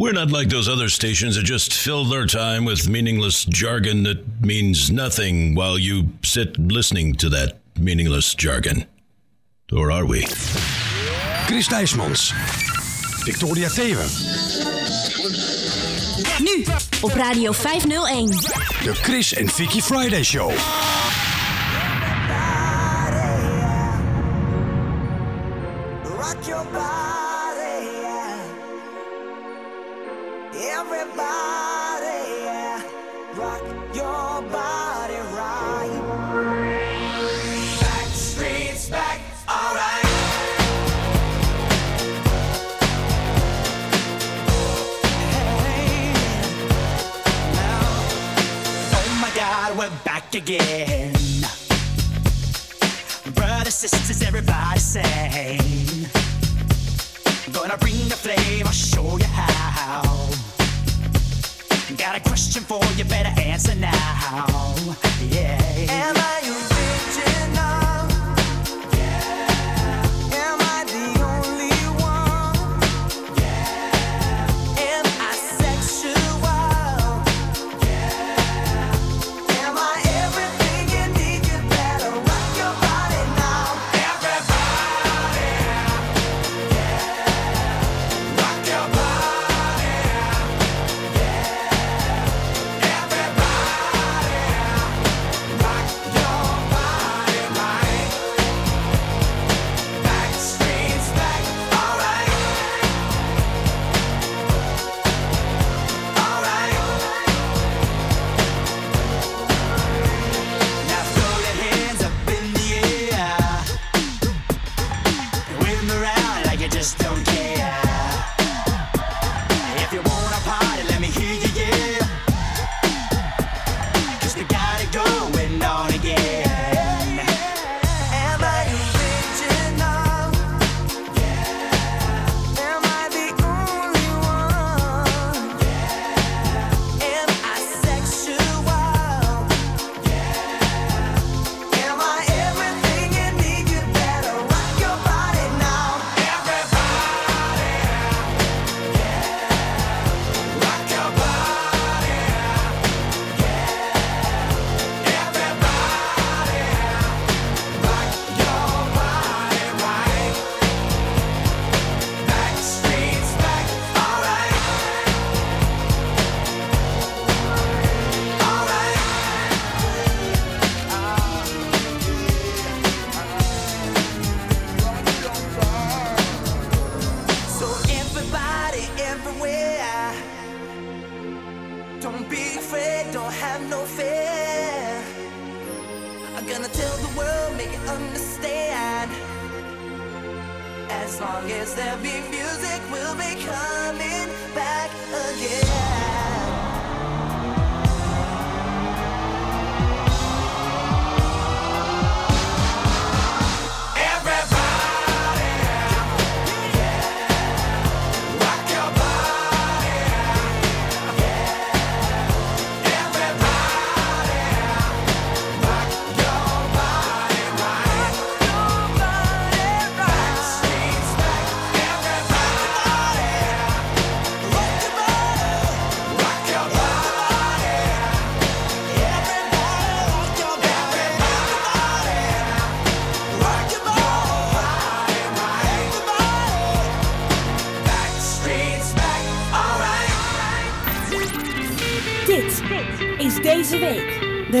We're not like those other stations that just fill their time with meaningless jargon that means nothing while you sit listening to that meaningless jargon. Or are we? Chris Dijsmans. Victoria Theven. Nu op Radio 501. De Chris en Vicky Friday Show.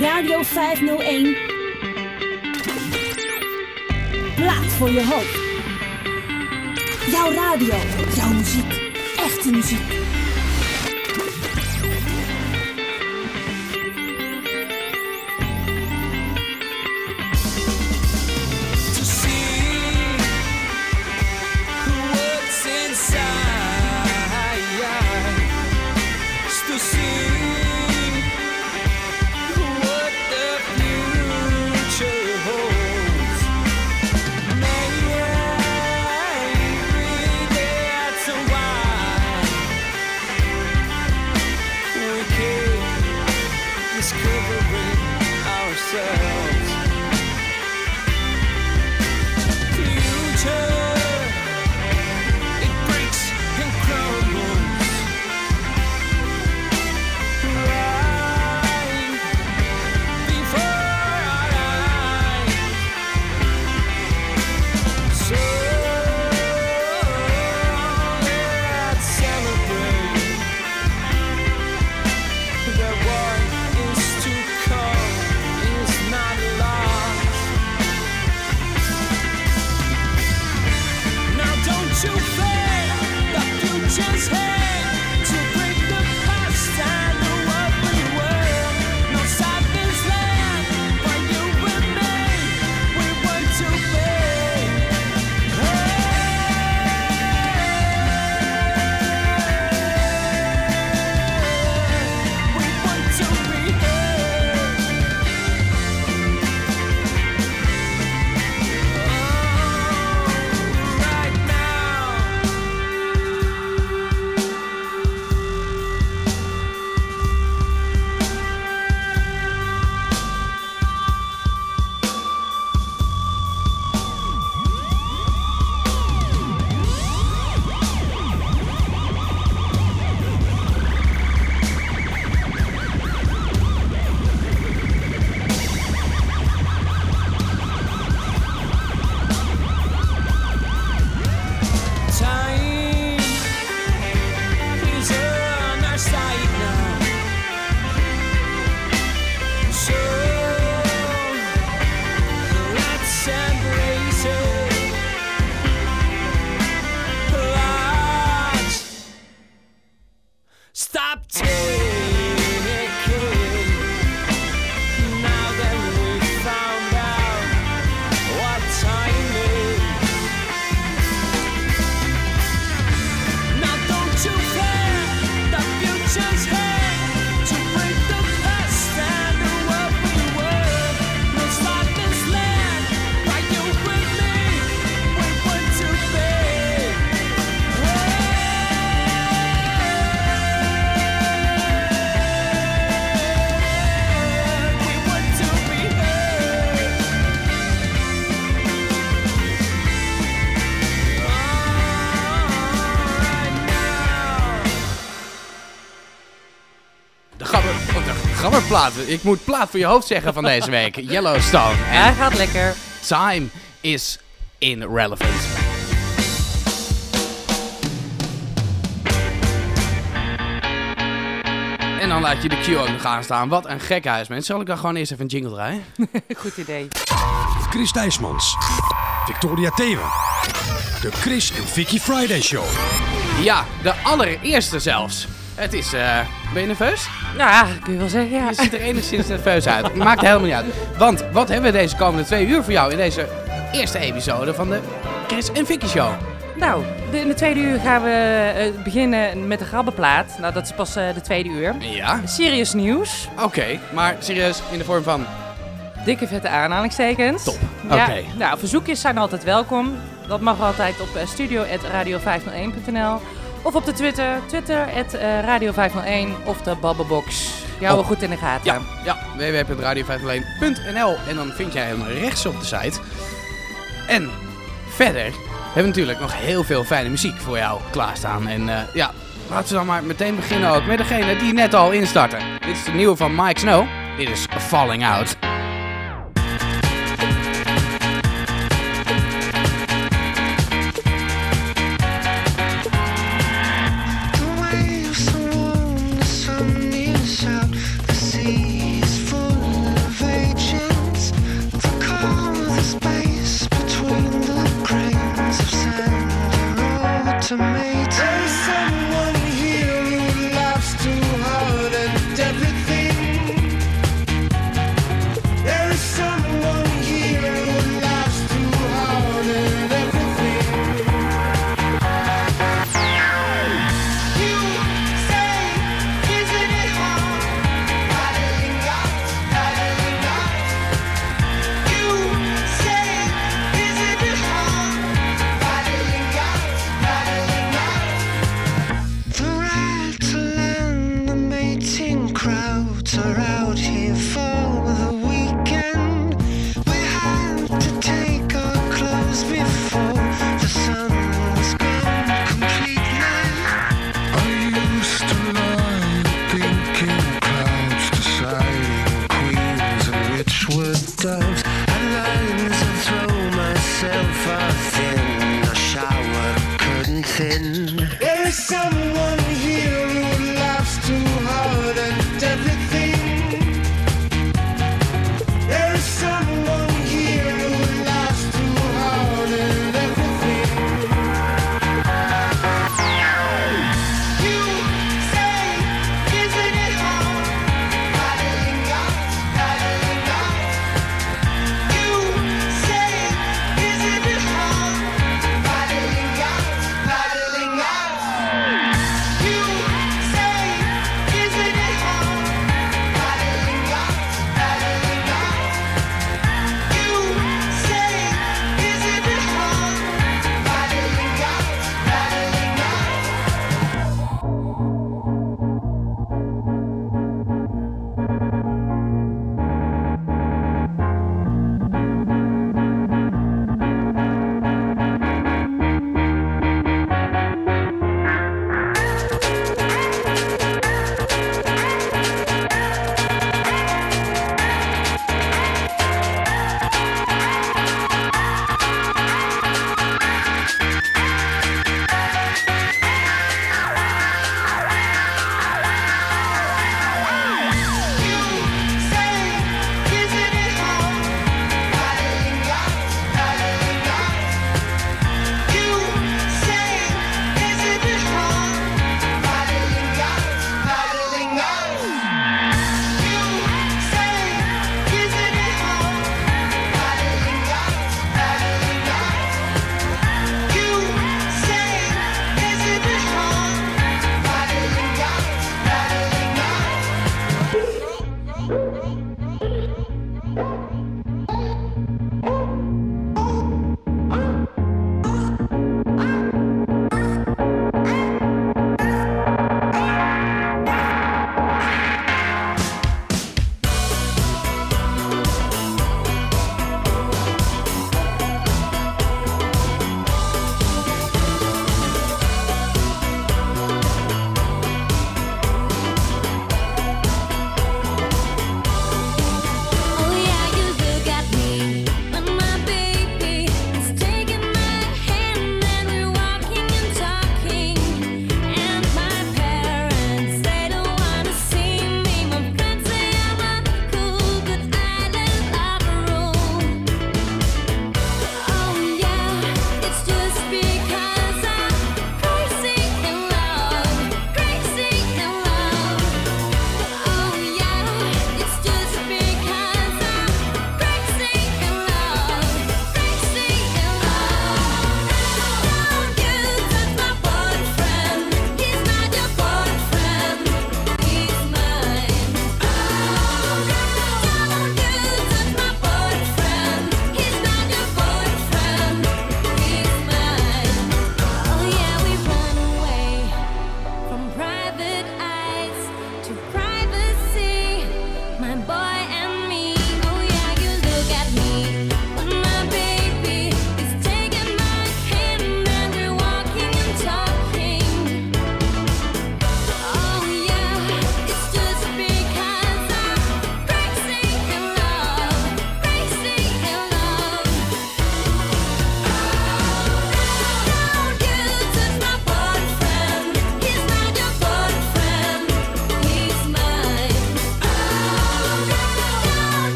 Radio 501. Plaat voor je hoop. Jouw radio, jouw muziek, echte muziek. Ik moet plaat voor je hoofd zeggen van deze week. Yellowstone. Hij En gaat lekker. time is irrelevant. En dan laat je de queue ook nog aanstaan. Wat een gek huis, mensen. Zal ik dan gewoon eerst even een jingle draaien? Goed idee. Chris Thijsmans. Victoria Thewen. De Chris en Vicky Friday Show. Ja, de allereerste zelfs. Het is, eh, ben je nerveus? Nou ja, kun je wel zeggen, ja. Je ziet er enigszins nerveus uit. Maakt helemaal niet uit. Want wat hebben we deze komende twee uur voor jou in deze eerste episode van de Chris en Vicky Show? Nou, de- in de tweede uur gaan we eh, beginnen met de grabbenplaat. Nou, dat is pas eh, de tweede uur. Ja, Serious nieuws. oké. maar serieus, in de vorm van... Dikke vette aanhalingstekens. Top. Ja, Oké. Nou, verzoekjes zijn altijd welkom. Dat mag altijd op eh, studio.radio501.nl of op de Twitter, Twitter radio501 of de Babbelbox. Jou Oh. goed in de gaten. Ja, ja www.radio501.nl en dan vind jij hem rechts op de site. En verder hebben we natuurlijk nog heel veel fijne muziek voor jou klaarstaan. En eh, ja, laten we dan maar meteen beginnen ook met degene die net al instarten. Dit is de nieuwe van Mike Snow. Dit is Falling Out.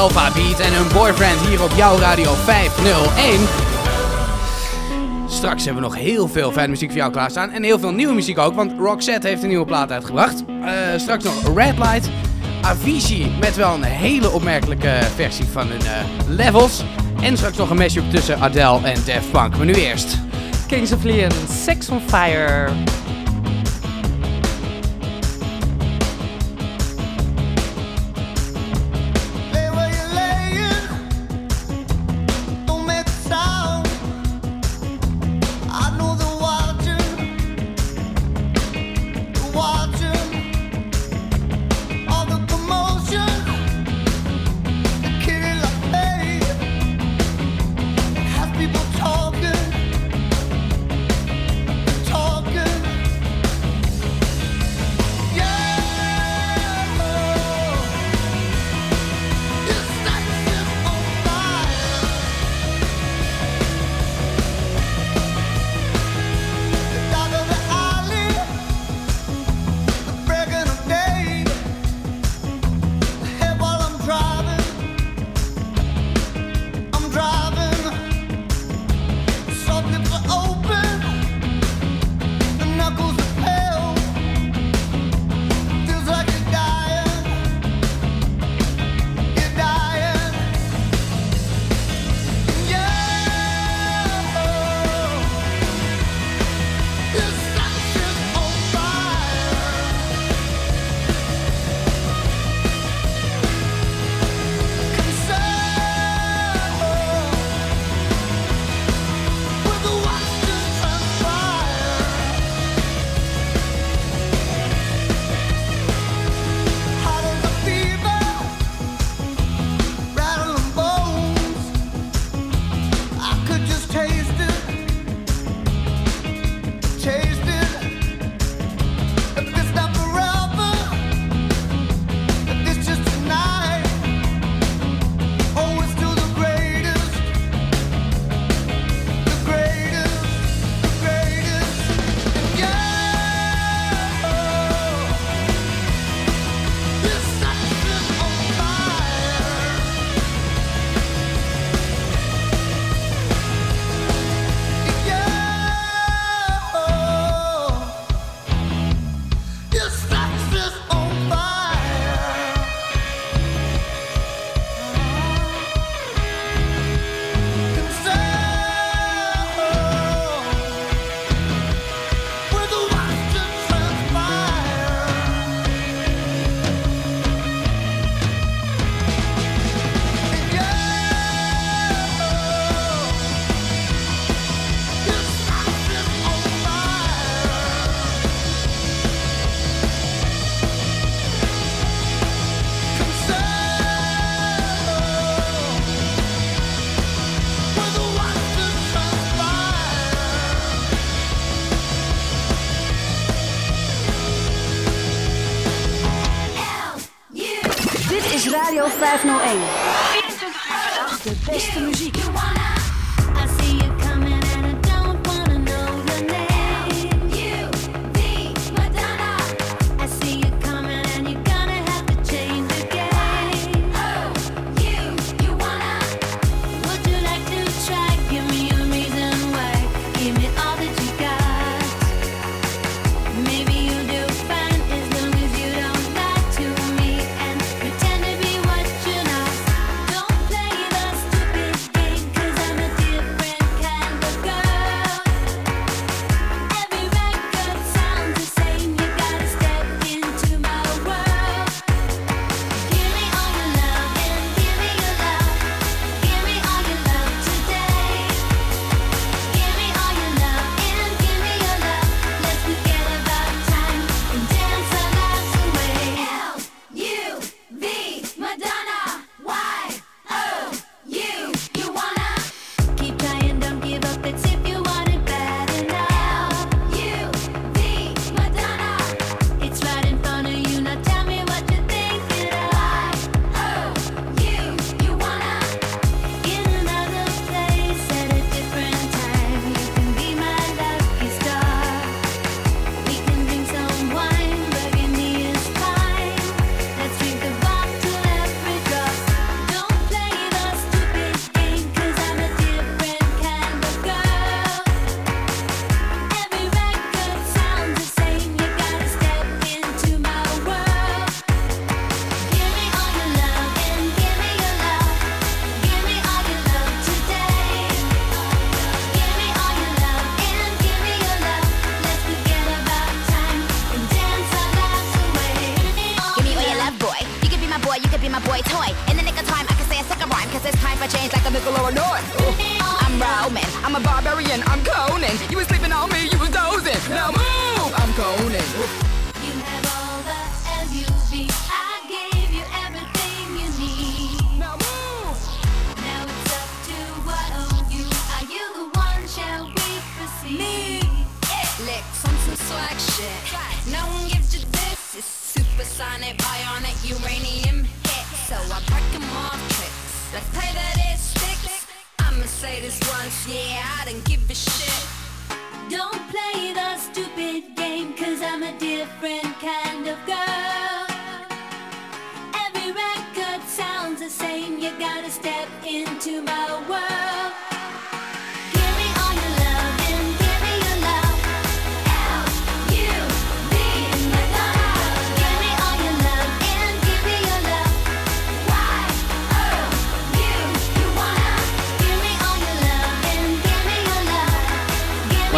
Alpha Beat en hun boyfriend hier op jouw radio 501. Straks hebben we nog heel veel fijne muziek voor jou klaarstaan. En heel veel nieuwe muziek ook, want Roxette heeft een nieuwe plaat uitgebracht. Eh, straks nog Red Light. Avicii met wel een hele opmerkelijke versie van hun eh, levels. En straks nog een mashup tussen Adele en Daft Punk. Maar nu eerst. Kings of Leon, Sex on Fire.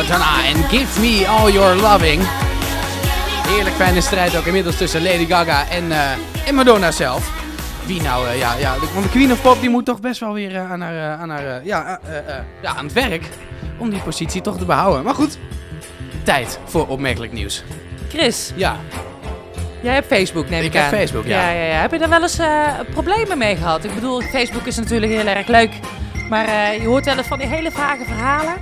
Madonna en Give Me All Your Loving. Heerlijk fijne strijd ook inmiddels tussen Lady Gaga en, eh, en Madonna zelf. Wie nou, eh, ja, ja, de- want de Queen of Pop die moet toch best wel weer eh, aan, haar, aan, haar, ja, ja, aan het werk om die positie toch te behouden. Maar goed, tijd voor opmerkelijk nieuws. Chris, Ja, jij hebt Facebook, neem ik, Ik heb aan. Facebook, ja. ja, ja. Heb je daar wel eens problemen mee gehad? Ik bedoel, Facebook is natuurlijk heel erg leuk. Maar je hoort wel eens van die hele vage verhalen.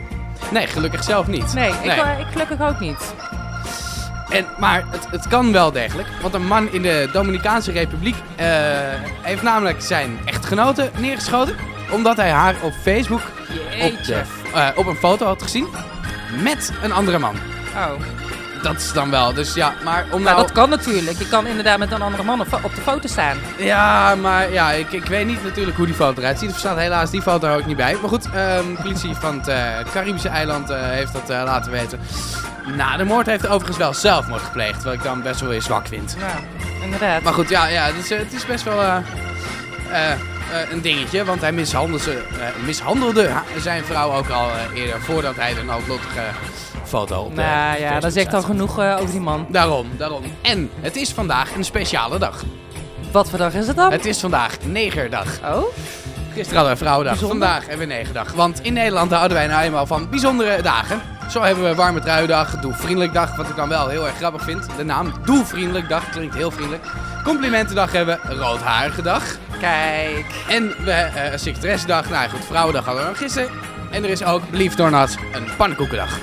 nee, gelukkig zelf niet. Nee, Ik, eh, ik gelukkig ook niet. En, maar het, het kan wel degelijk, want een man in de Dominicaanse Republiek eh, heeft namelijk zijn echtgenote neergeschoten. Omdat hij haar op Facebook op, de, eh, op een foto had gezien met een andere man. Oh. Dat is dan wel, dus ja, maar om Nou, nou... dat kan natuurlijk. Je kan inderdaad met een andere man op op de foto staan. Ja, maar ja, ik, ik weet niet natuurlijk hoe die foto eruit ziet. Er staat helaas die foto ook niet bij. Maar goed, ehm, de politie van het eh, Caribische eiland eh, heeft dat eh, laten weten. Nou, de moord heeft overigens wel zelfmoord gepleegd, wat ik dan best wel weer zwak vind. Ja, inderdaad. Maar goed, ja, ja het, is, het is best wel een dingetje. Want hij mishandelde, mishandelde ha- zijn vrouw ook al eerder. Voordat hij de noodlottige foto op de nou ja, dat zegt al genoeg eh, over die man. Daarom, daarom. En het is vandaag een speciale dag. Wat voor dag is het dan? Het is vandaag negerdag. Oh? Gisteren hadden we Vrouwendag, Bijzonder. vandaag hebben we negerdag. Want in Nederland houden wij nou eenmaal van bijzondere dagen. Zo hebben we Warme Truidag, Doelvriendelijk Dag, wat ik dan wel heel erg grappig vind. De naam Doelvriendelijk Dag klinkt heel vriendelijk. Complimentendag hebben we Roodharige Dag. Kijk. En we eh Secretaressendag, nou goed, Vrouwendag hadden we nog gisteren. En er is ook, believe it or not, een pannenkoekendag.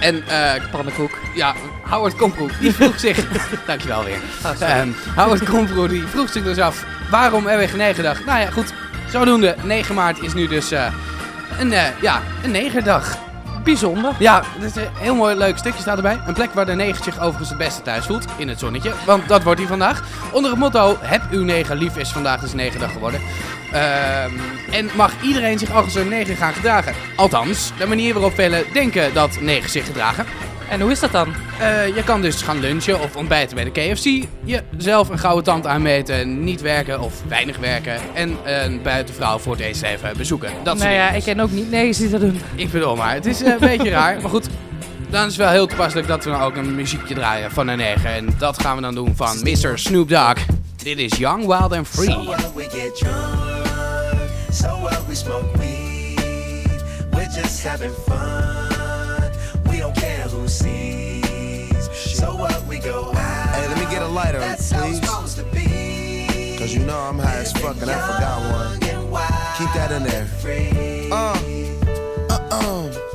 En eh Pannenkoek. ja, Howard Komproe, die vroeg zich... Dankjewel weer. Ehm, Howard Komproe, die vroeg zich dus af, waarom hebben we geen negerdag? Nou ja, goed, zodoende, 9 maart is nu dus eh, een, eh, ja, een negerdag. Bijzonder. Ja, het is een heel mooi leuk stukje staat erbij. Een plek waar de neger zich overigens het beste thuis voelt. In het zonnetje. Want dat wordt hij vandaag. Onder het motto, heb uw neger lief is vandaag dus negerdag geworden. Ehm, en mag iedereen zich als een neger gaan gedragen. Althans, de manier waarop velen denken dat negers zich gedragen. En hoe is dat dan? Eh, je kan dus gaan lunchen of ontbijten bij de KFC. Jezelf een gouden tand aanmeten, niet werken of weinig werken. En een buitenvrouw voor het eten even bezoeken. Dat soort nou ja, dingen. ik ken ook niet negers die dat doen. Ik bedoel maar, het is eh, een beetje raar. Maar goed, dan is het wel heel toepasselijk dat we dan ook een muziekje draaien van een neger. En dat gaan we dan doen van Mr. Snoop Dogg. Dit is Young, Wild and Free. So what we get drunk, so what we smoke weed. We're just having fun. We go out. Hey, let me get a lighter, please. supposed to be. Cause you know I'm high as fuck and I forgot one. Young and wild Keep that in there. free. Uh, uh, uh.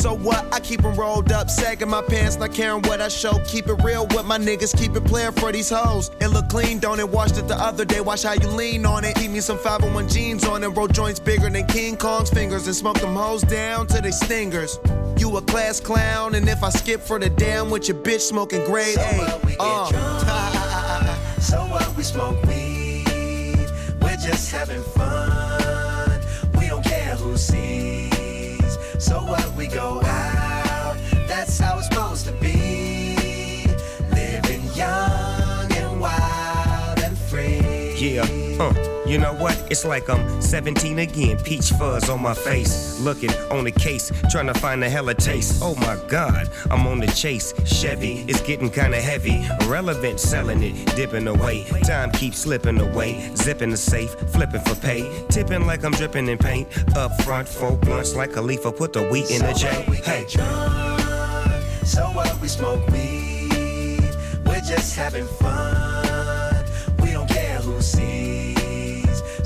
So what? I keep keep 'em rolled up, sagging my pants, not caring what I show. Keep it real with my niggas, keep it playing for these hoes. It look clean, don't it? Washed it the other day, watch how you lean on it. Keep me some 501 jeans on and roll joints bigger than King Kong's fingers and smoke them hoes down to they stingers. You a class clown, and if I skip for the damn with your bitch smoking grade So A. what we get Uh. drunk, so what we smoke weed. We're just having fun. So what we go out. That's how it's supposed to be. Living young and wild and free. Yeah, huh. You know what? It's like I'm 17 again. Peach fuzz on my face. Looking on the case, trying to find a hella taste. Oh my god, I'm on the chase. Chevy, is getting kinda heavy. Relevant, selling it, dipping away. Time keeps slipping away. Zipping the safe, flipping for pay. Tipping like I'm dripping in paint. Up front, four blunts like a leaf. Put the wheat in the J. Hey. So what? We smoke weed. We're just having fun.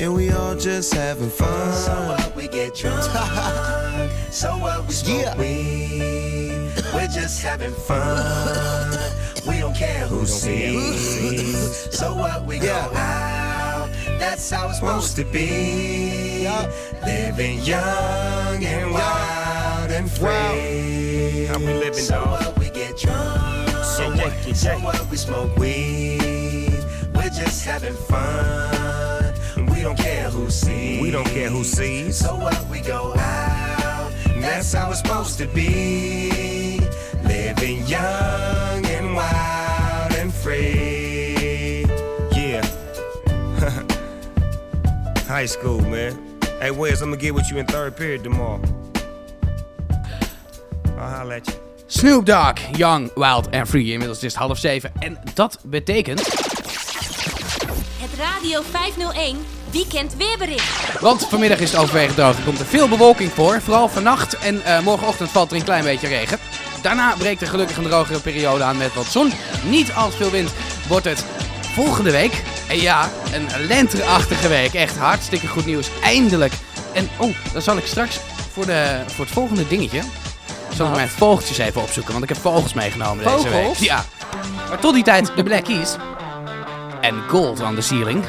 and we all just having fun. So what? We get drunk. so what? We smoke weed. We're just having fun. We don't care who sees. So what? We go out. That's how it's supposed to be. Living young and wild and free. How we living, so dog? what? We get drunk. So what? So what? We smoke weed. We're just having fun. We don't care who sees. We don't care who sees. So what? We go out. That's how it's supposed to be. Living young and wild and free. Yeah. High school, man. Hey, Wes, I'm gonna get with you in third period tomorrow. I'll holler at you. Snoop Dogg, Young, Wild and Free. Inmiddels is het half zeven. En dat betekent... Het Radio 501 Weekend Weerbericht. Want vanmiddag is het overwegend droog. Er komt er veel bewolking voor. Vooral vannacht en eh, morgenochtend valt er een klein beetje regen. Daarna breekt er gelukkig een drogere periode aan met wat zon. Niet al te veel wind wordt het volgende week. En ja, een lenteachtige week. Echt hartstikke goed nieuws. Eindelijk. En oh, dan zal ik straks voor, de, voor het volgende dingetje... Zal ik mijn vogeltjes even opzoeken. Want ik heb vogels meegenomen deze week. Vogels? Ja. Maar tot die tijd de Black Keys. En Gold on the Ceiling.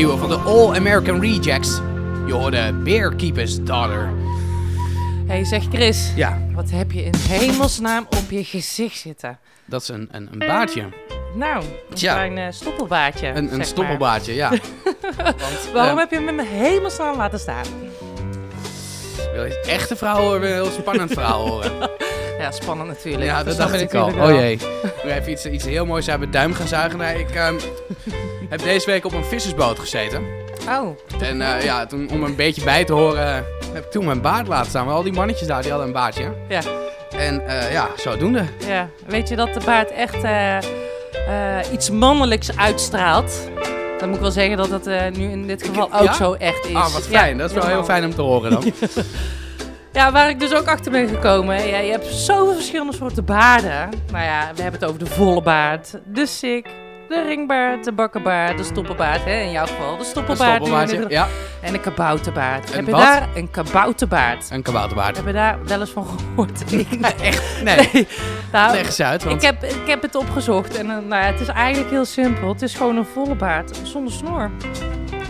Nieuwe van de All American Rejects. Je hoorde Bearkeeper's Daughter. hey, zeg Chris. Ja. Wat heb je in hemelsnaam op je gezicht zitten? Dat is een, een, een baardje. Nou, een klein eh, stoppelbaardje. Een, een stoppelbaardje, ja. Waarom eh, heb je hem in mijn hemelsnaam laten staan? Wil je echte verhaal horen? Wil je een heel spannend verhaal horen? Ja, spannend natuurlijk. Ja, dat snap dacht ik al. Oh wel. jee. Nu even iets, iets heel moois uit mijn duim gaan zuigen. Nee, ik ehm, heb deze week op een vissersboot gezeten. Oh. En eh, ja, toen, om een beetje bij te horen, heb ik toen mijn baard laten staan. Maar al die mannetjes daar, die hadden een baardje. Ja. En eh, ja, zodoende. Ja, weet je dat de baard echt eh, iets mannelijks uitstraalt? Dan moet ik wel zeggen dat dat nu in dit geval ook Ja? zo echt is. Ah, wat fijn. Ja, dat is wel heel fijn om te horen dan. Ja, waar ik dus ook achter ben gekomen. Ja, je hebt zoveel verschillende soorten baarden. Nou ja, we hebben het over de volle baard, de sik, de ringbaard, de bakkenbaard, de stoppelbaard. Hè, in jouw geval de stoppelbaard. nu- ja. En een kabouterbaard. Een heb je wat? daar een kabouterbaard? Een kabouterbaard. Heb je daar wel eens van gehoord? Echt? Nee. Nou, Leg eens uit, want- Ik, heb, ik heb het opgezocht en eh, nou ja, het is eigenlijk heel simpel. Het is gewoon een volle baard zonder snor.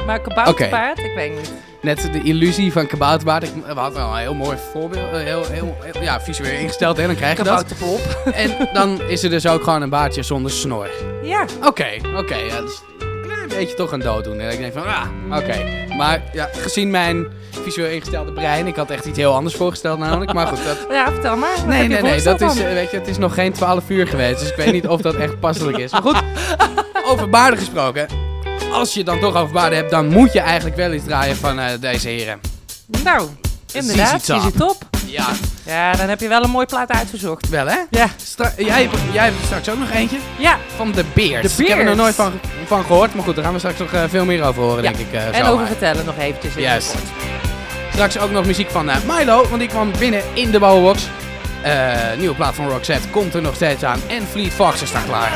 Maar kabouterbaard, ik weet niet. Net de illusie van kabouterbaard. Ik, we hadden wel een heel mooi voorbeeld. Heel, heel, heel- ja, visueel ingesteld. En dan krijg je dat. Kabouterpop. En dan is er dus ook gewoon een baardje zonder snor. Ja. Oké, oké. ja, dus een klein beetje toch een dooddoener. Ik denk van, ah, oké. Maar ja, gezien mijn visueel ingestelde brein, ik had echt iets heel anders voorgesteld namelijk. Maar goed, dat... Ja, vertel maar. Nee, nee, nee. Dat is, eh, weet je, het is nog geen 12 uur geweest. Dus ik weet niet of dat echt passelijk is. Maar goed, over baarden gesproken. Als je dan toch over baden hebt, dan moet je eigenlijk wel iets draaien van eh, deze heren. Nou, inderdaad, ZZ Top. Top. Ja. Ja, dan heb je wel een mooie plaat uitgezocht. Wel hè? Ja. Stra- jij, hebt- jij hebt straks ook nog eentje. Ja. Van de Beers. The Ik heb er nog nooit van, van gehoord, maar goed, daar gaan we straks nog eh, veel meer over horen, Ja. denk ik. eh, en over maar. vertellen nog eventjes. in kort. Straks ook nog muziek van eh, Milo, want die kwam binnen in de bouwbox. Eh nieuwe plaat van Roxette komt er nog steeds aan. En Fleet Foxes staan klaar.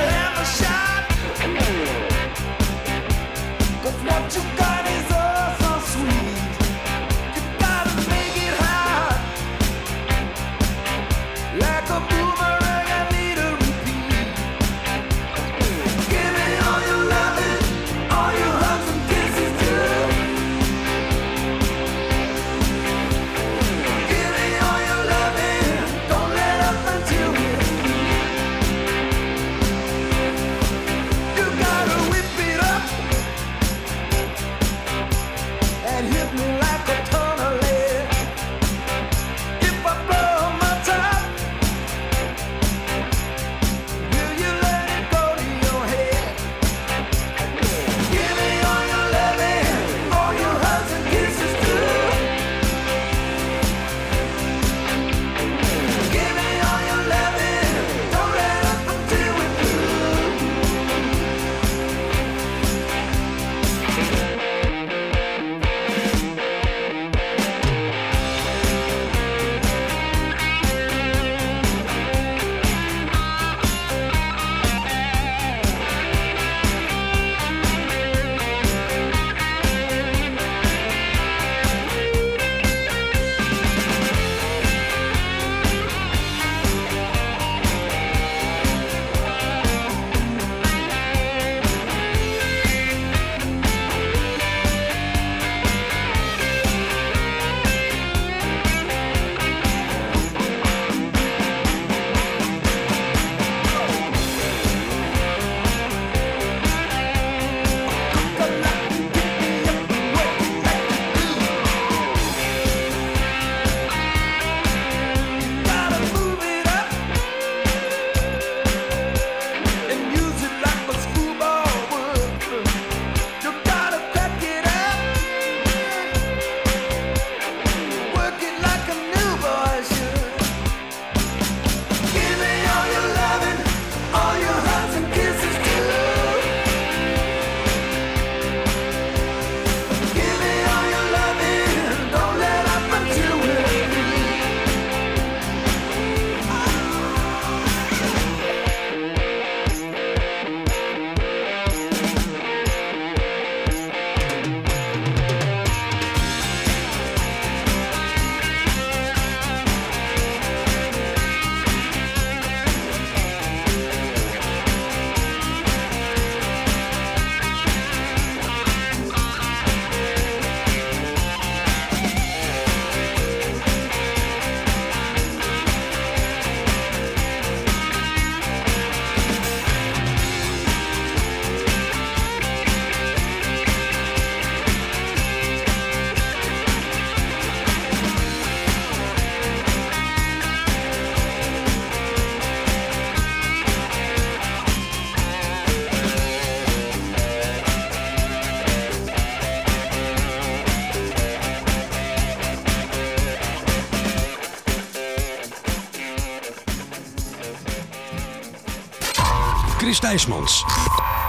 Chris Thijsmans.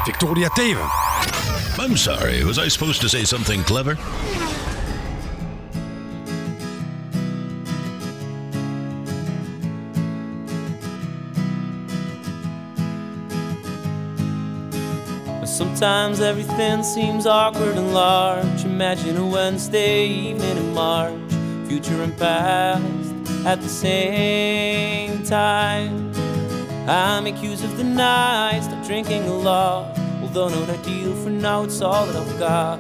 Victoria Thewen. I'm sorry, was I supposed to say something clever? Sometimes everything seems awkward and large. Imagine a Wednesday evening in March, future and past at the same time. I'm accused of the night, stop drinking a lot. Although not ideal for now, it's all that I've got.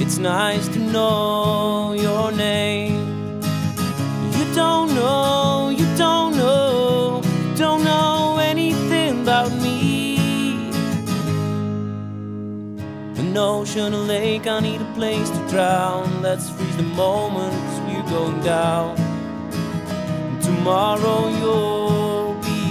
It's nice to know your name. You don't know, you don't know, don't know anything about me. An ocean, a lake, I need a place to drown. Let's freeze the moment, 'cause we're going down. Tomorrow you'll be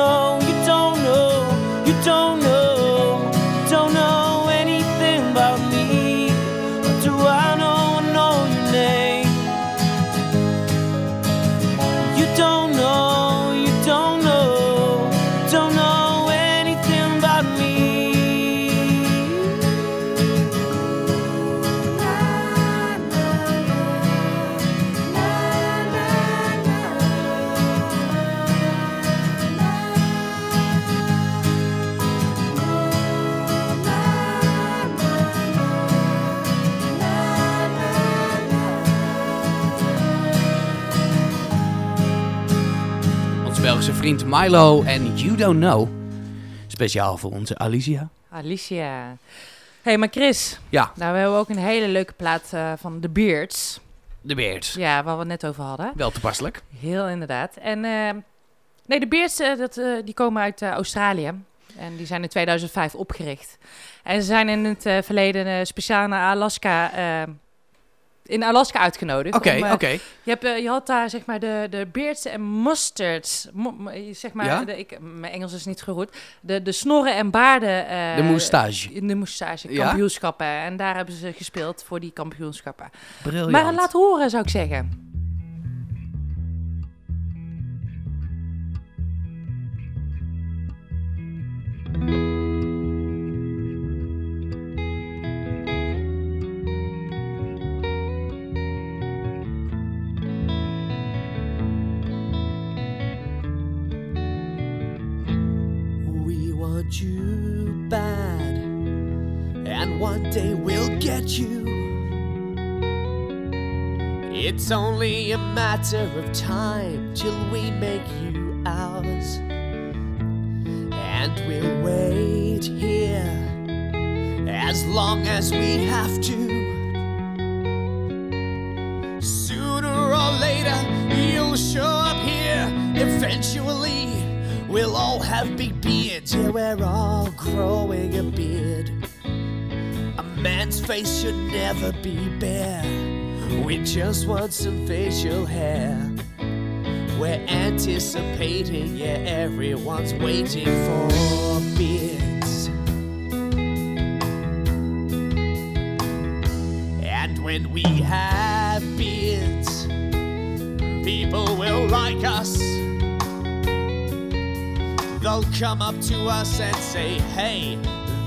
You vriend Milo en You Don't Know. Speciaal voor onze Alicia. Alicia. hey, maar Chris. Ja. Nou, we hebben ook een hele leuke plaat eh, van The Beards. De Beard. Ja, waar we het net over hadden. Wel toepasselijk. Heel inderdaad. En eh, nee, de Beards eh, dat, die komen uit Australië. En die zijn in 2005 opgericht. En ze zijn in het verleden speciaal naar Alaska, in Alaska uitgenodigd. Oké, eh, oké. Je, hebt, eh, je had daar zeg maar de, de Beards en Mustards. mo- zeg maar, Ja? de, ik, mijn Engels is niet goed. De, de snorren en baarden. eh, De moustache. in De moustache, Ja? kampioenschappen. En daar hebben ze gespeeld voor die kampioenschappen. Briljant. Maar laat horen, zou ik zeggen. And day we'll get you. It's only a matter of time till we make you ours. And we'll wait here as long as we have to. Sooner or later, you'll show up here. Eventually, we'll all have big beards. Yeah, we're all growing a beard. Man's face should never be bare. We just want some facial hair. We're anticipating, yeah, everyone's waiting for beards. And when we have beards, people will like us. They'll come up to us and say, hey,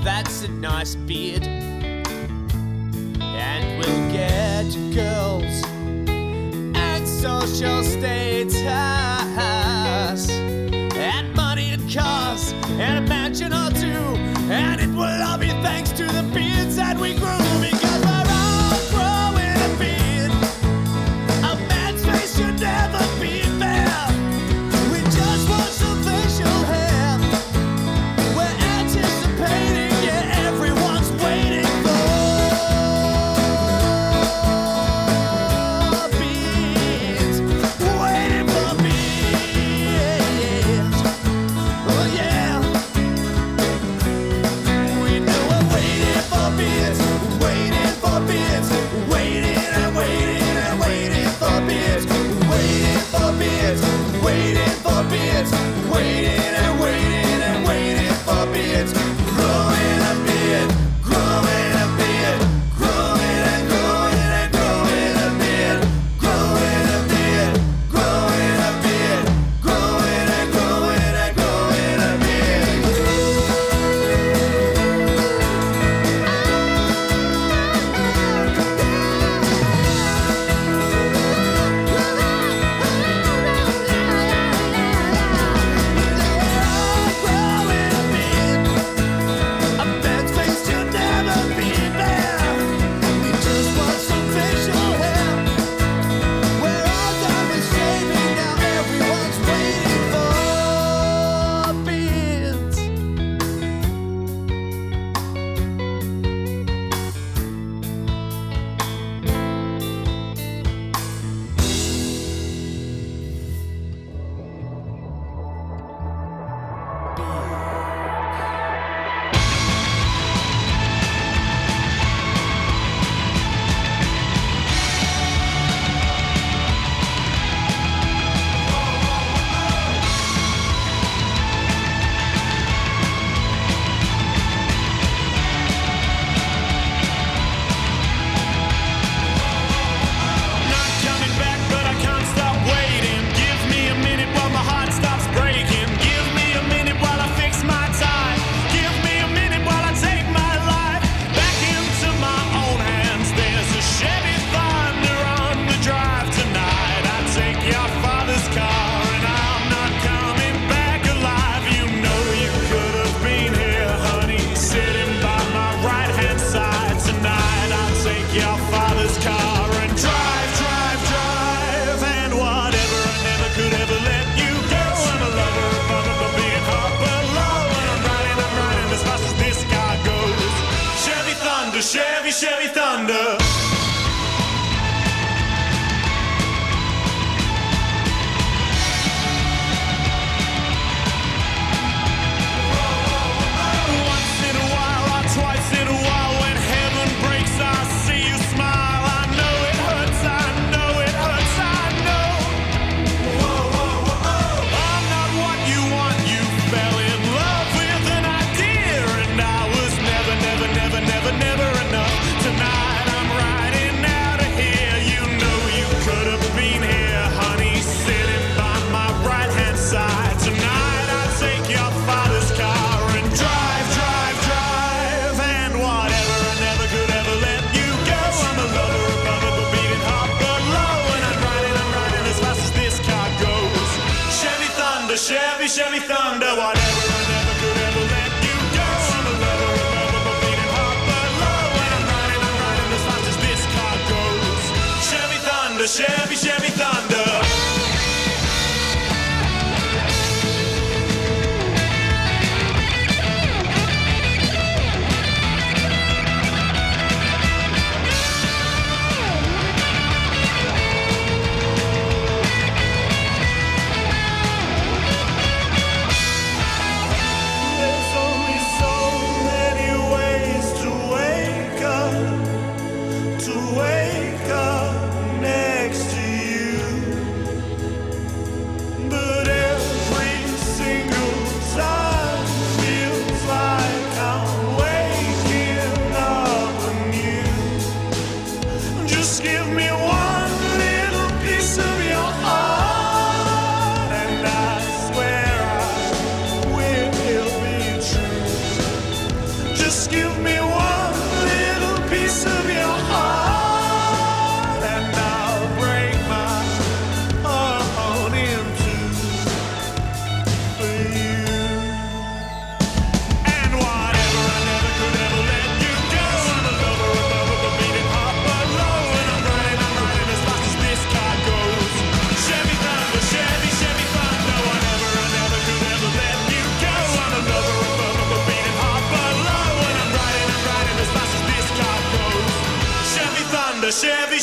that's a nice beard. Get girls. And social status and money and cars. And a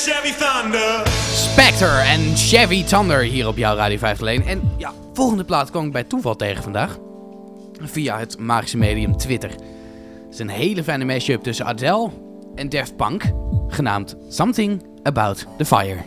Chevy Thunder. Spectre en Chevy Thunder hier op jouw Radio 501. En ja, volgende plaat kwam ik bij toeval tegen vandaag. Via het magische medium Twitter. Het is een hele fijne mashup tussen Adele en Deft Punk. Genaamd Something About The Fire.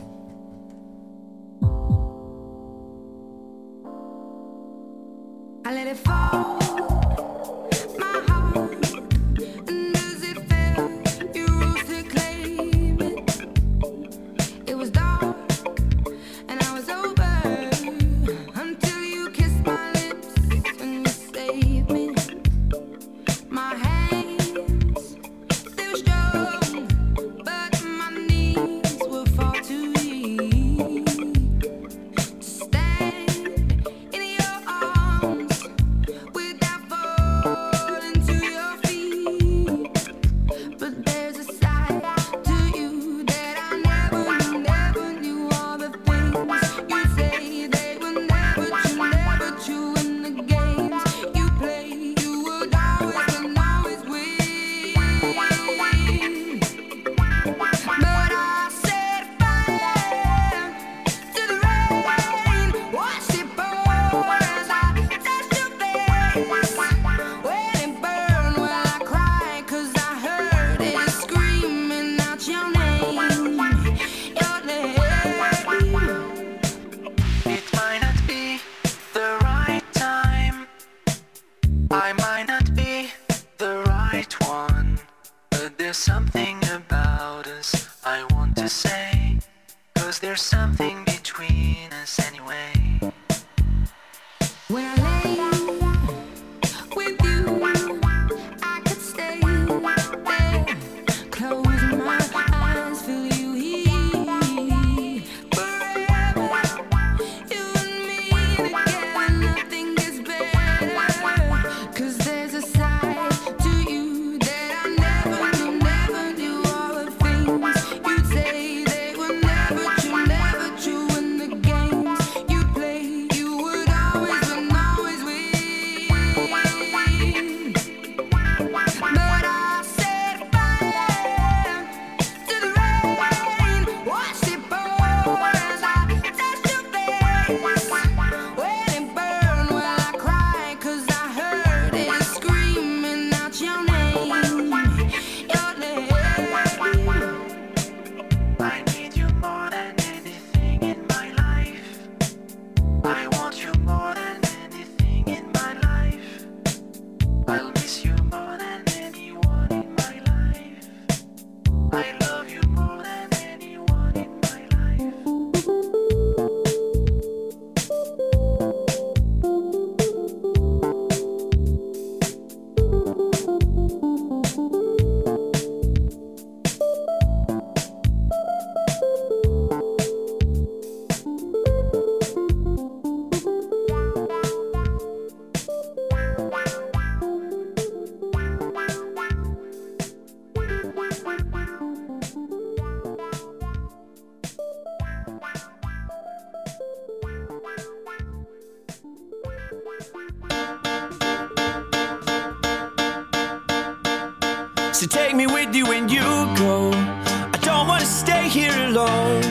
Take me with you when you go. I don't wanna stay here alone.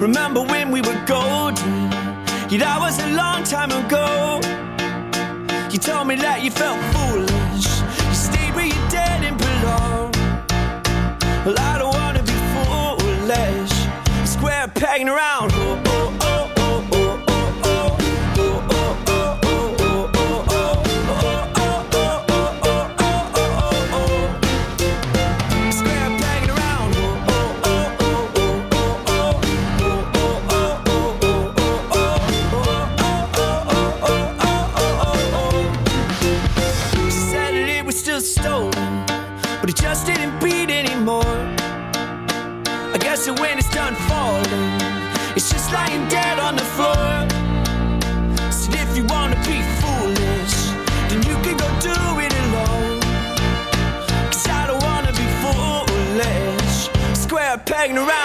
Remember when we were golden? Yeah, that was a long time ago. You told me that you felt foolish. ignorant.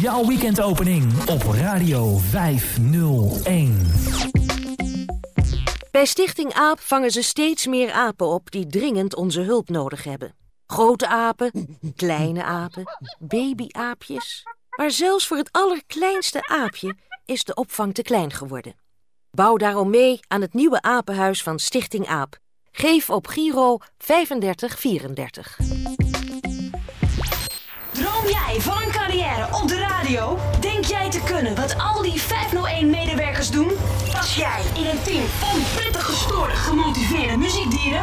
Jouw weekendopening op Radio 501. Bij Stichting AAP vangen ze steeds meer apen op die dringend onze hulp nodig hebben. Grote apen, kleine apen, babyaapjes. Maar zelfs voor het allerkleinste aapje is de opvang te klein geworden. Bouw daarom mee aan het nieuwe apenhuis van Stichting AAP. Geef op Giro 3534. Droom jij van een carrière op de radio? Denk jij te kunnen wat al die 501-medewerkers doen? Pas jij in een team van prettig gestoorde, gemotiveerde muziekdieren?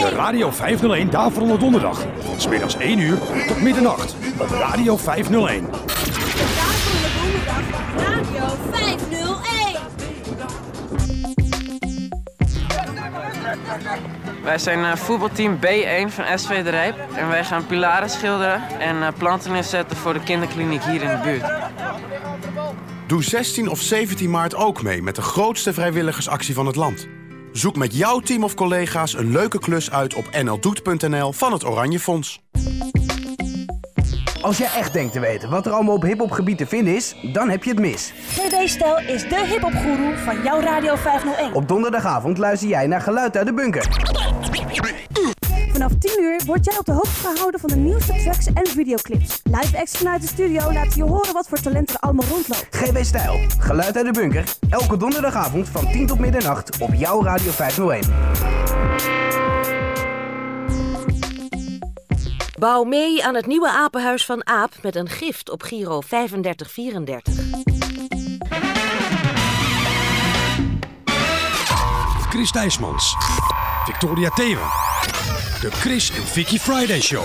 De Radio 501 Daverende Donderdag. Van 's middags 1 uur tot middernacht op Radio 501. Radio 501. Wij zijn eh, voetbalteam B1 van SV De Rijp. En wij gaan pilaren schilderen en eh, planten inzetten voor de kinderkliniek hier in de buurt. Doe 16 of 17 maart ook mee met de grootste vrijwilligersactie van het land. Zoek met jouw team of collega's een leuke klus uit op nldoet.nl van het Oranje Fonds. Als jij echt denkt te weten wat er allemaal op hiphopgebied te vinden is, dan heb je het mis. GB Stijl is de hiphopgoeroe van jouw Radio 501. Op donderdagavond luister jij naar Geluid uit de Bunker. Vanaf 10 uur word jij op de hoogte gehouden van de nieuwste tracks en videoclips. Live acts vanuit de studio laten je horen wat voor talent er allemaal rondloopt. GB Stijl, Geluid uit de Bunker. Elke donderdagavond van 10 tot middernacht op jouw Radio 501. Bouw mee aan het nieuwe apenhuis van Aap met een gift op Giro 3534. Chris Thijsmans. Victoria Thewen. De Chris en Vicky Friday Show.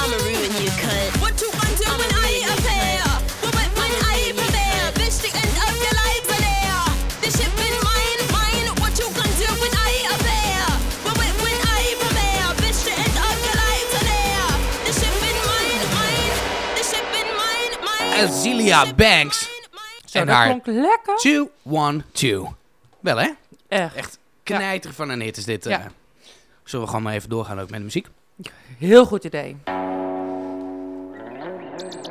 I'ma ruin you, cunt. What you gonna do when I ain't up there? When, when, when I ain't premier? Bitch, the end of your life in there. This shit been mine, mine. What you gonna do when I ain't up there? When, when, when I ain't premier? Bitch, the end of your life in there. This shit been mine, mine. This shit been mine, mine. Azealia Banks. Zo, en dat haar klonk lekker. 212. Wel hè? Echt. Echt knijter van een hit is dit. eh. Ja. Zullen we gewoon maar even doorgaan ook met de muziek? Heel goed idee. Thank you.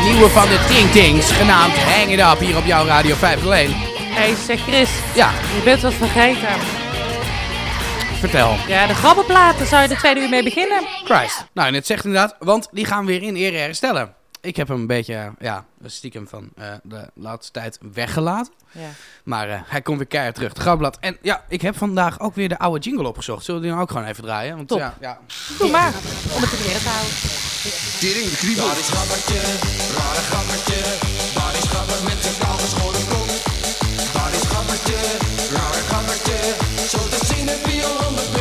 De nieuwe van de Ting Tings, genaamd Hang It Up, hier op jouw Radio 501. Hé, zeg Chris. Ja. Je bent wat vergeten. Vertel. Ja, de grabbelplaten. Zou je de tweede uur mee beginnen? Christ. Nou, net zegt inderdaad, want die gaan we weer in ere herstellen. Ik heb hem een beetje, ja, stiekem van eh, de laatste tijd weggelaten. Ja. Maar eh, hij komt weer keihard terug. Het Grabblad. En ja, ik heb vandaag ook weer de oude jingle opgezocht. Zullen we die nou ook gewoon even draaien? Want, Top. Ja, ja. Doe maar. Om het te leren te houden. Tering, de kriebel. Dat is grappertje, rare grappertje. Dat is grapper met een kaal geschoren kop. Dat is grappertje, rare grappertje. Zo te zien heb je al honderd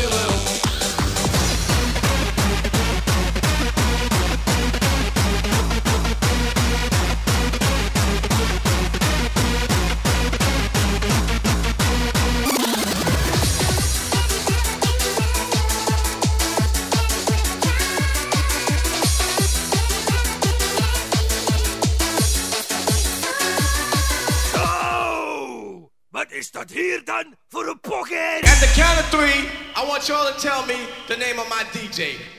is dat hier dan voor een pocket? At the count of three, I want y'all to tell me the name of my DJ.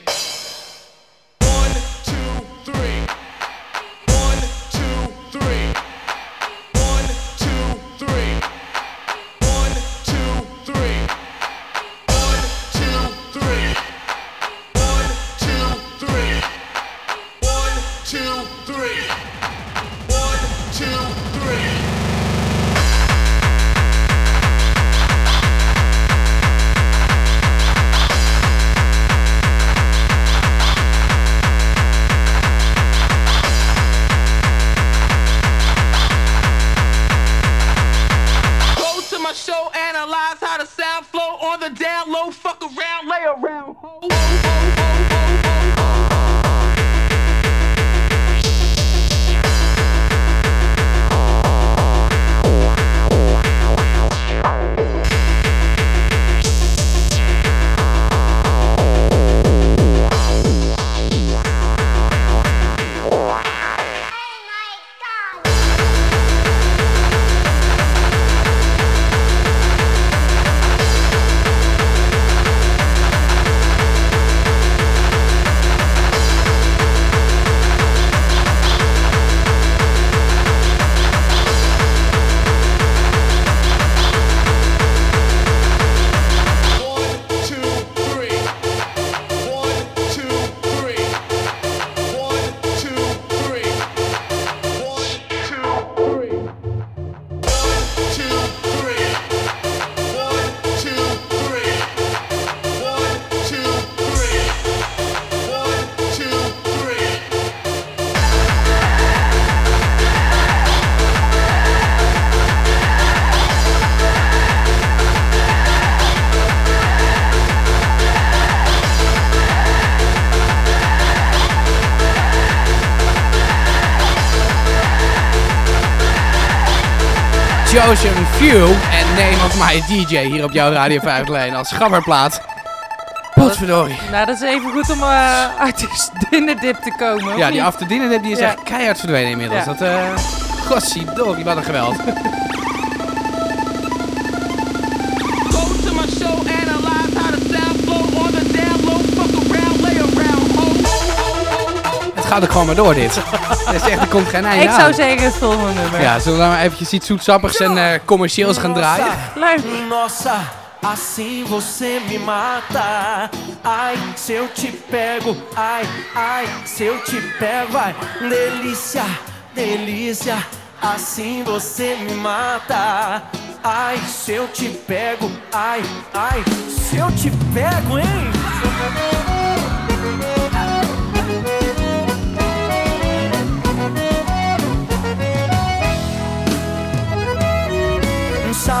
Chosen Few en Name of My DJ hier op jouw Radio 5 lijn als gabberplaat. Potverdorie. Nou, dat is even goed om eh, uit de dinnerdip te komen. Ja, die after dinner dip, die is Ja. echt keihard verdwenen inmiddels. Ja. Dat, eh godzijdank, wat een geweld. Gaat ook gewoon maar door dit. Het is echt, er komt geen einde Ik aan. zou zeggen het volgende nummer. Ja, zullen we nou maar eventjes iets zoetsappigs en eh, commercieels gaan draaien? Leuk. Nossa, assim você me mata. Ai, se eu te pego, ai, ai, se eu te pego, ai, delícia, delícia. Assim você me mata. Ai, se eu te pego, ai, ai, se eu te pego, hein?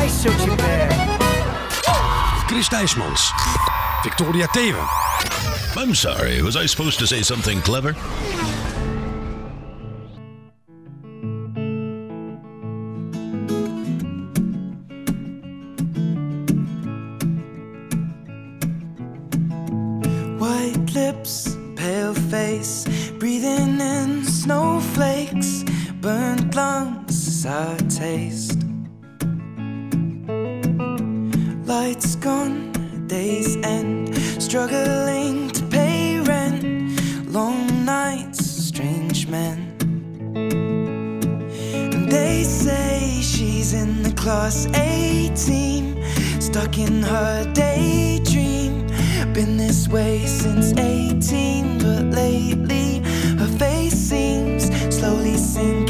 Ai, se eu te pego. Chris Thijsmans. Victoria Thewe. I'm sorry, was I supposed to say something clever? White lips, pale face, breathing in snowflakes, burnt lungs as I taste. Gone, days end, struggling to pay rent, long nights, strange men. And they say she's in the class A team, stuck in her daydream. Been this way since 18, but lately her face seems slowly sinking,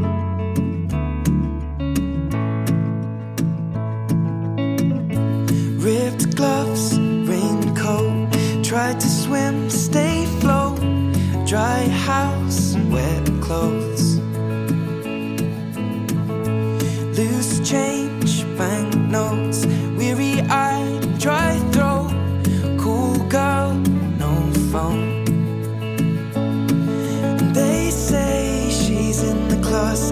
Swim, stay float, dry house, wet clothes. Loose change, banknotes, weary eyed, dry throat, cool girl, no phone. And they say she's in the class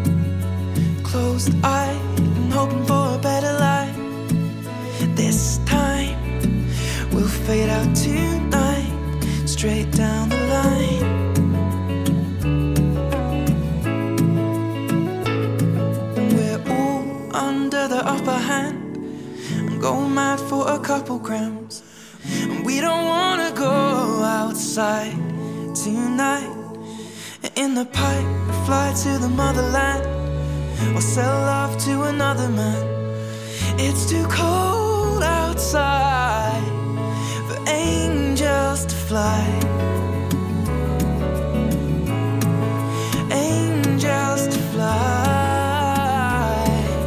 closed eyed and hoping for a better life. This time we'll fade out tonight, straight down the line. We're all under the upper hand. I'm going mad for a couple grams. And we don't wanna go outside tonight. In the pipe, fly to the motherland. Or sell love to another man. It's too cold outside for angels to fly. Angels to fly.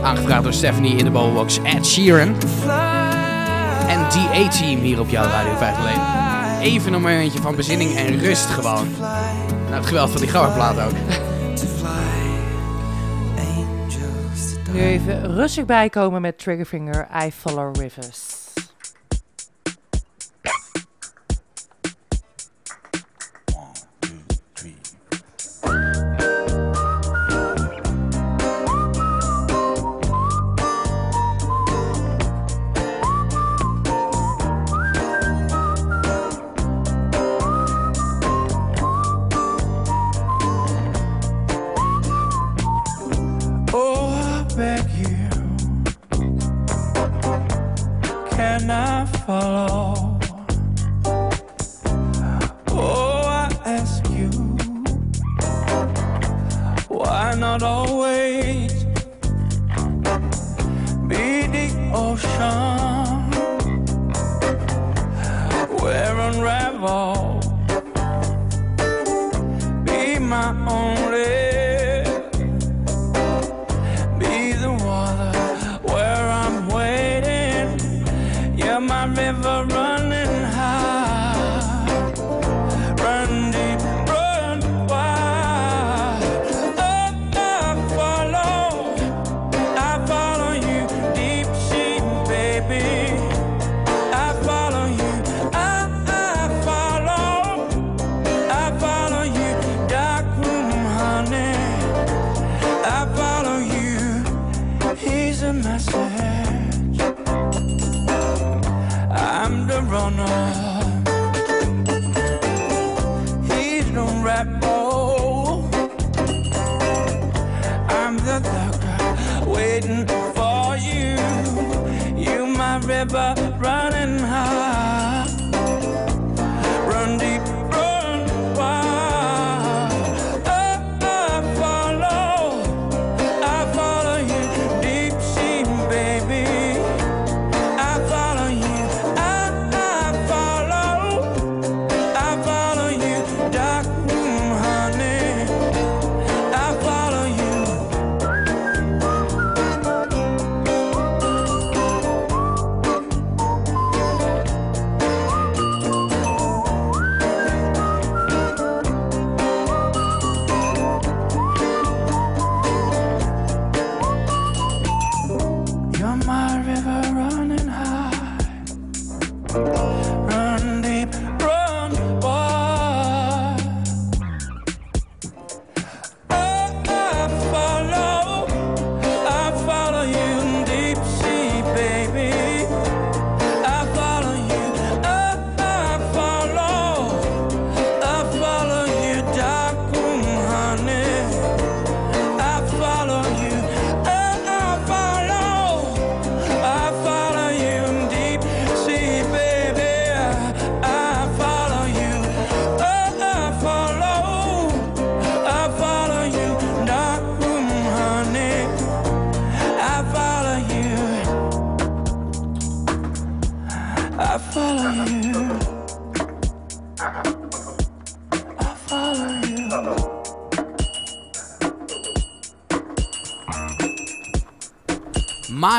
Aangevraagd door Stephanie in de bovenbox Ed Sheeran. En DA-team hier op jouw Radio 501. Even een momentje van bezinning en rust gewoon. Nou, het geweld van die gabberplaat ook. Nu even rustig bijkomen met Triggerfinger, I Follow Rivers.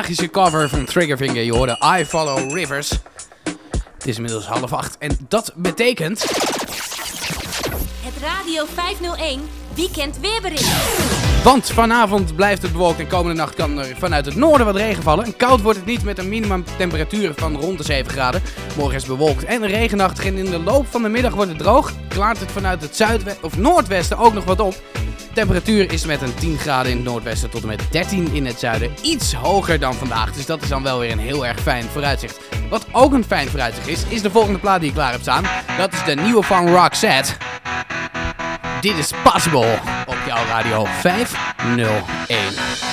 Magische cover van Triggerfinger. Je hoorde I Follow Rivers. Het is inmiddels half acht. En dat betekent... Het Radio 501 Weekend Weerbericht. Want vanavond blijft het bewolkt en komende nacht kan er vanuit het noorden wat regen vallen. En koud wordt het niet met een minimumtemperatuur van rond de 7 graden. Morgen is het bewolkt en regenachtig en in de loop van de middag wordt het droog. Klaart het vanuit het zuidwesten of noordwesten ook nog wat op. Temperatuur is met een 10 graden in het noordwesten tot en met 13 in het zuiden iets hoger dan vandaag. Dus dat is dan wel weer een heel erg fijn vooruitzicht. Wat ook een fijn vooruitzicht is, is de volgende plaat die ik klaar heb staan. Dat is de nieuwe van Roxette. Dit is Possible op jouw radio 501.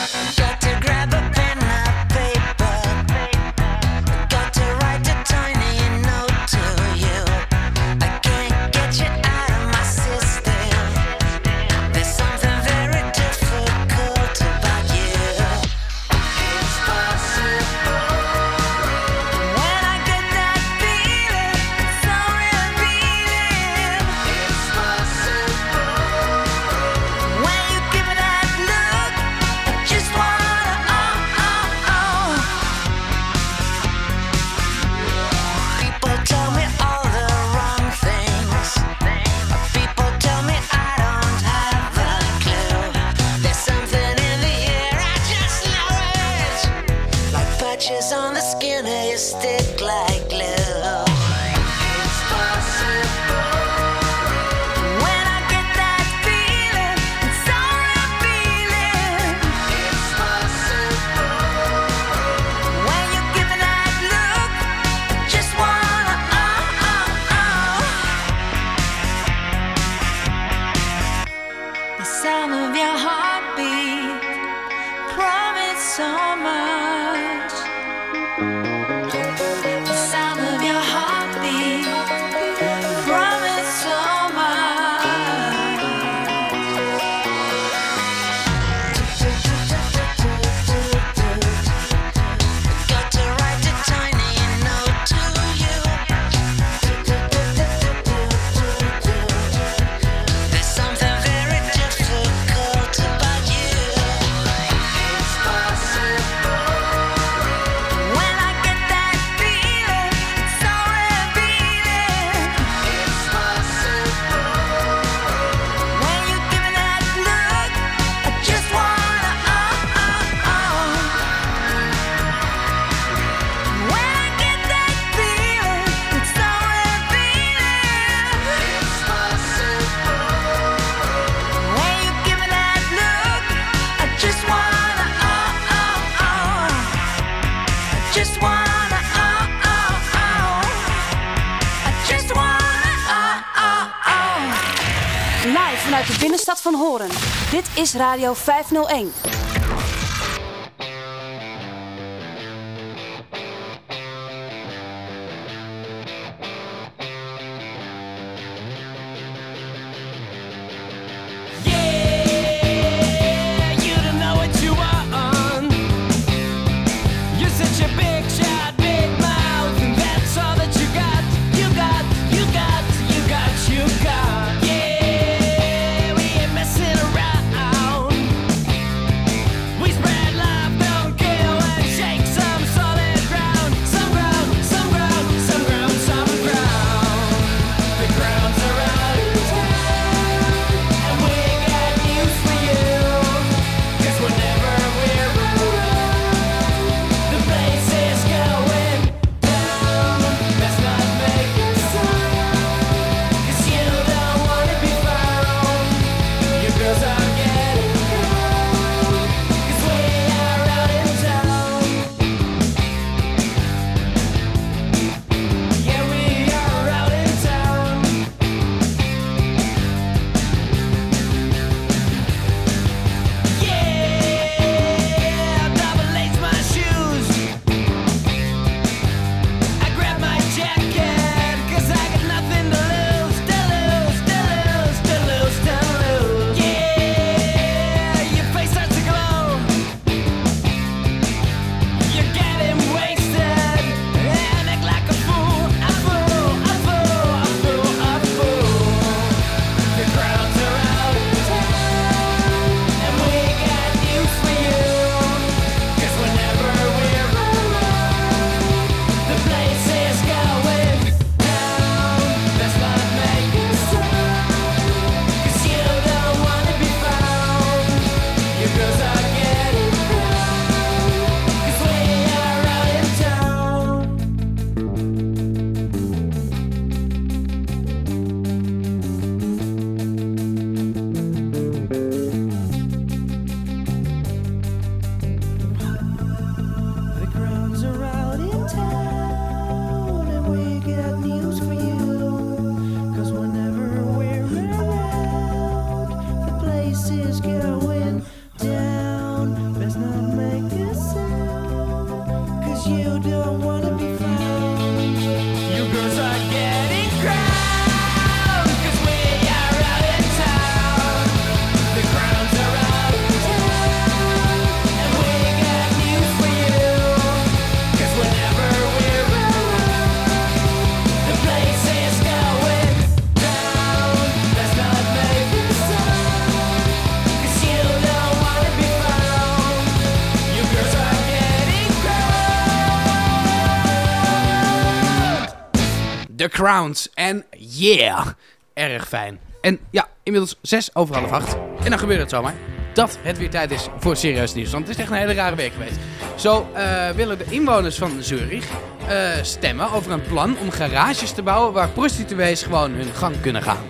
is Radio 501. Crowns en yeah, erg fijn. En ja, inmiddels zes over half acht. En dan gebeurt het zomaar dat het weer tijd is voor serieus nieuws. Want het is echt een hele rare week geweest. Zo eh, willen de inwoners van Zurich eh, stemmen over een plan om garages te bouwen waar prostituees gewoon hun gang kunnen gaan.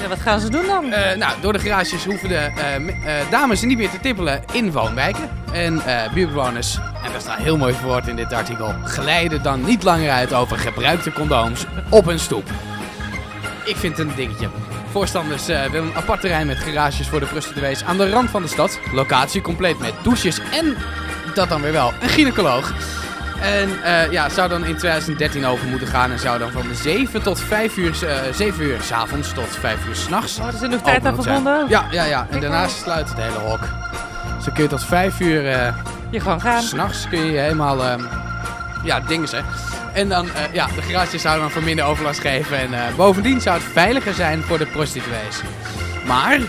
Ja, wat gaan ze doen dan? Eh, nou, door de garages hoeven de dames niet meer te tippelen in woonwijken. En buurtbewoners, staat heel mooi verwoord in dit artikel, glijden dan niet langer uit over gebruikte condooms op een stoep. Ik vind het een dingetje. Voorstanders eh, willen een apart terrein met garages voor de prostituees aan de rand van de stad. Locatie compleet met douches en, dat dan weer wel, een gynaecoloog. En eh, ja, zou dan in 2013 over moeten gaan en zou dan van 7 tot 5 uur, eh 7 uur s'avonds tot 5 uur s'nachts. Oh, er zit nog tijd aan verbonden? Ja, ja, ja. En daarna sluit het hele hok. Dus dan kun je tot 5 uur. Je gewoon gaan. S'nachts kun je helemaal. ehm, ja, dingen zeg. En dan, eh, ja, de garages zouden dan voor minder overlast geven. En eh, bovendien zou het veiliger zijn voor de prostituees. Maar,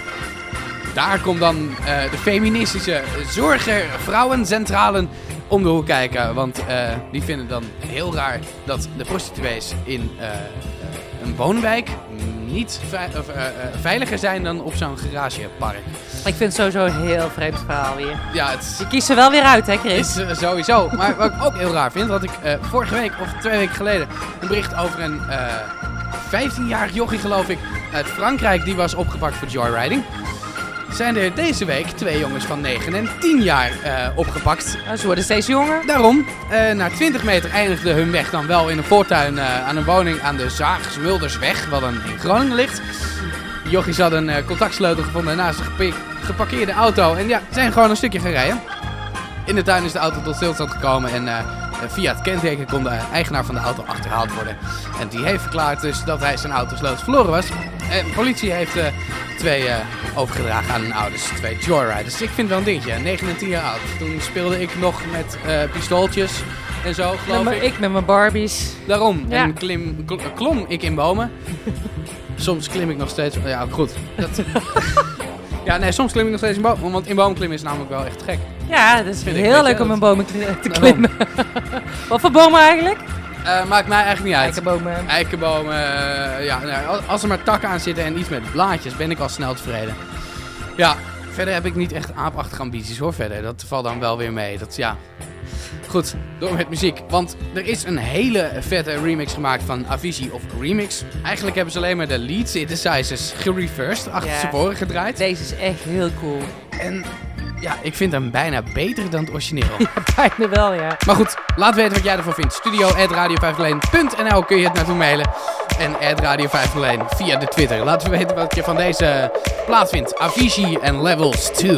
daar komt dan eh, de feministische zorger vrouwencentralen om de hoek kijken. Want die vinden dan heel raar dat de prostituees in een woonwijk niet of, eh, eh, veiliger zijn dan op zo'n garagepark. Ik vind het sowieso een heel vreemd verhaal weer. Ja, het Je kiest er wel weer uit, hè Chris? is eh, sowieso. Maar wat ik ook heel raar vind, wat ik vorige week of twee weken geleden een bericht over een eh 15-jarig jochie geloof ik uit Frankrijk die was opgepakt voor joyriding. Zijn er deze week twee jongens van 9 en 10 jaar eh, opgepakt. ze worden steeds jonger. Daarom, eh na 20 meter eindigde hun weg dan wel in een voortuin eh, aan een woning aan de Zaags-Wildersweg, wat dan in Groningen ligt. De jochies hadden een contactsleutel gevonden naast een gepa- geparkeerde auto en ja, zijn gewoon een stukje gaan rijden. In de tuin is de auto tot stilstand gekomen en via het kenteken kon de eigenaar van de auto achterhaald worden. En die heeft verklaard dus dat hij zijn autosleutels verloren was. En de politie heeft eh, twee eh, overgedragen aan hun ouders, twee joyriders. Ik vind het wel een dingetje, 9 en 10 jaar oud. Toen speelde ik nog met eh, pistooltjes en zo, geloof Maar ik. ik met mijn Barbies. Daarom. Ja. En klim, kl- klom ik in bomen. soms klim ik nog steeds... Ja, goed. Dat... ja, nee, soms klim ik nog steeds in bomen. Want in bomen klimmen is namelijk wel echt gek. Ja, dat is Vind heel leuk om in bomen te klimmen. Wat voor bomen eigenlijk? Eh, maakt mij eigenlijk niet uit. Eikenbomen. Eikenbomen, eh, ja, nou, als- als er maar takken aan zitten en iets met blaadjes, ben ik al snel tevreden. Ja, verder heb ik niet echt aapachtige ambities hoor, verder. Dat valt dan wel weer mee. Dat, ja. Goed, door met muziek. Want er is een hele vette remix gemaakt van Avicii of Remix. Eigenlijk hebben ze alleen maar de lead synthesizers gereversed, achter Ja. voren gedraaid. Deze is echt heel cool. En ja, ik vind hem bijna beter dan het origineel. Bijna wel, ja. Maar goed, laat weten wat jij ervan vindt. Studio radio 501nl kun je het naartoe mailen. En radio 501 via de Twitter. Laat me weten wat je van deze plaat vindt. Avicii en Levels 2.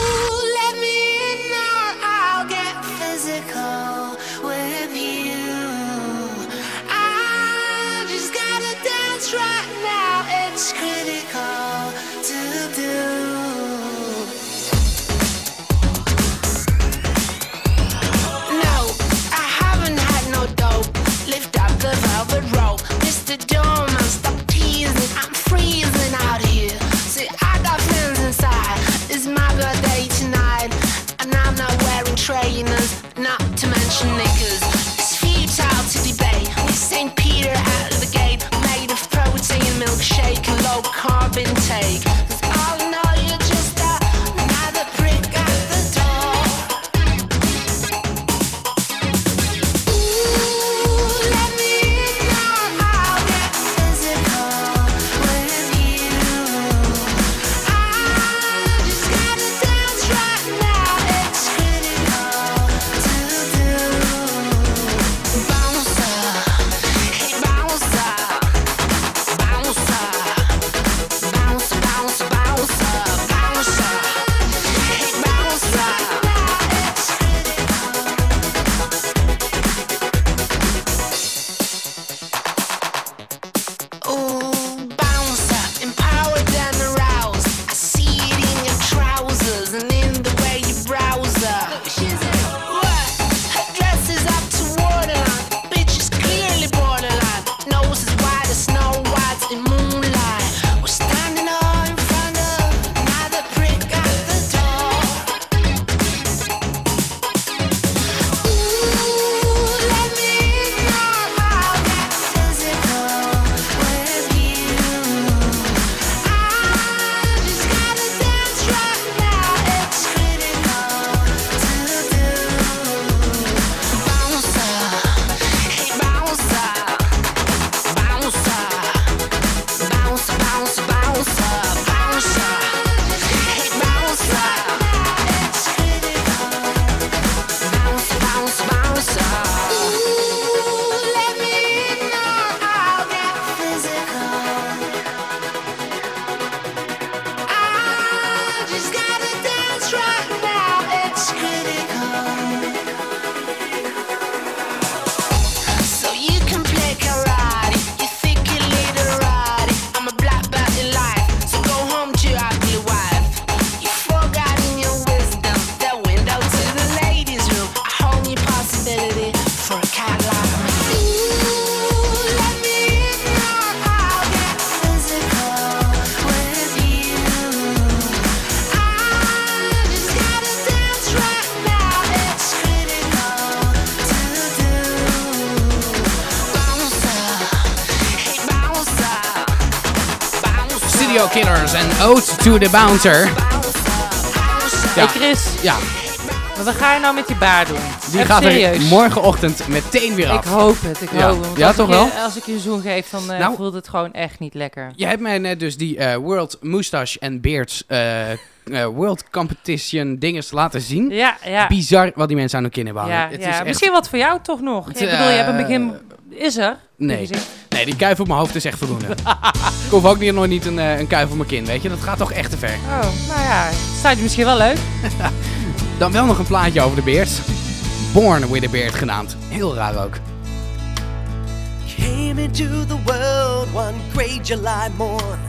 To the Bouncer. Hey Chris. Ja, Wat ga je nou met die baard doen? die Even gaat serieus. er morgenochtend meteen weer af. Ik hoop het, ik Ja. hoop het. Ja, toch wel? Als ik je een zoen geef, dan eh, Nou. voelt het gewoon echt niet lekker. Je hebt mij net dus die eh, World Moustache and Beards eh, World Competition dinges laten zien. Ja, ja. Bizar wat die mensen aan hun kin hebben. Ja, Het is ja. echt- Misschien wat voor jou toch nog. Het, ik bedoel, je hebt een begin... Is er? Nee. Nee, die kuif op mijn hoofd is echt voldoende. ik hoef ook niet, nog niet een, eh, een kuif op mijn kin, weet je. Dat gaat toch echt te ver. Oh, nou ja. Staat je misschien wel leuk. Dan wel nog een plaatje over de beard. Born with a Beard genaamd. Heel raar ook. Came into the world one great July morn.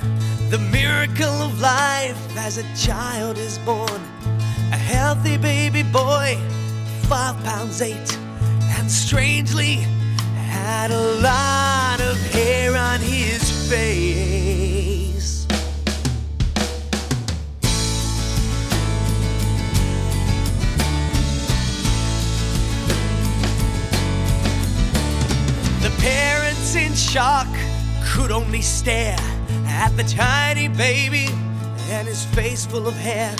The miracle of life as a child is born. A healthy baby boy, five pounds eight, and strangely had a lot of hair on his face. The parents in shock could only stare at the tiny baby and his face full of hair.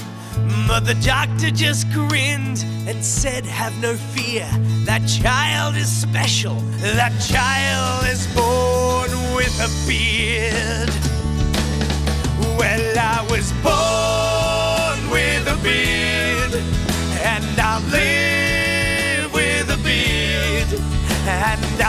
But the doctor just grinned and said, Have no fear. That child is special. That child is born with a beard. Well, I was born with a beard, and I'll live with a beard, and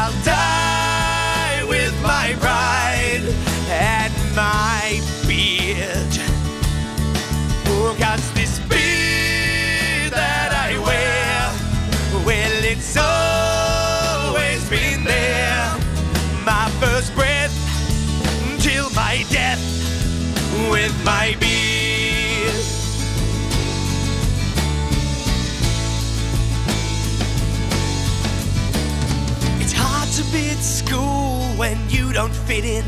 It's hard to be at school when you don't fit in.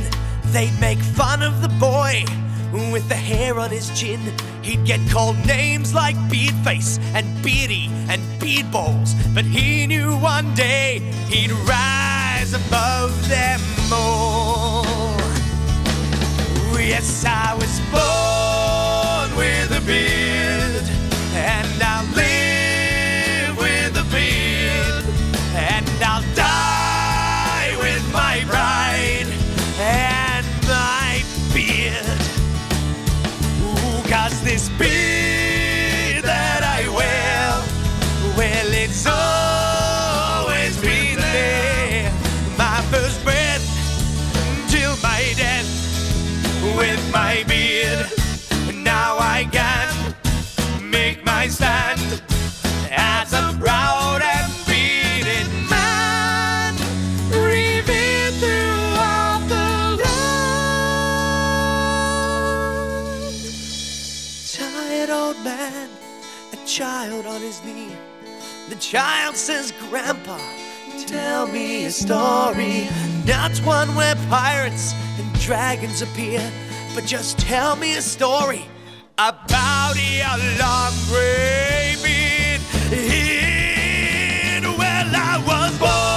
They'd make fun of the boy with the hair on his chin. He'd get called names like Beardface and Beardy and Beardballs. But he knew one day he'd rise above them all. Yes, I was born with a beard, child on his knee. The child says, Grandpa, tell me a story. Not one where pirates and dragons appear, but just tell me a story about a long gray beard. Well, I was born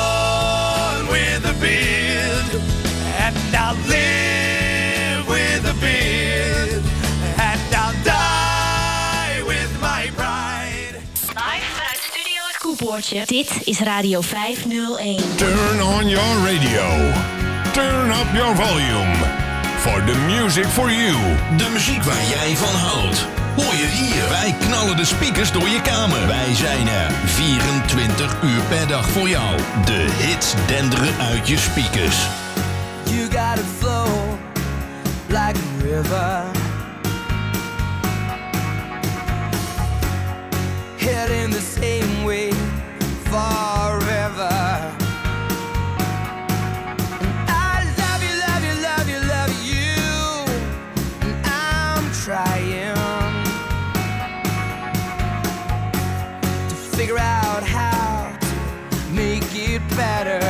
Dit is Radio 501. Turn on your radio. Turn up your volume. For the music for you. De muziek waar jij van houdt. Hoor je hier. Wij knallen de speakers door je kamer. Wij zijn er 24 uur per dag voor jou. De hits denderen uit je speakers. You gotta flow like a river. Heading the same way figure out how to make it better.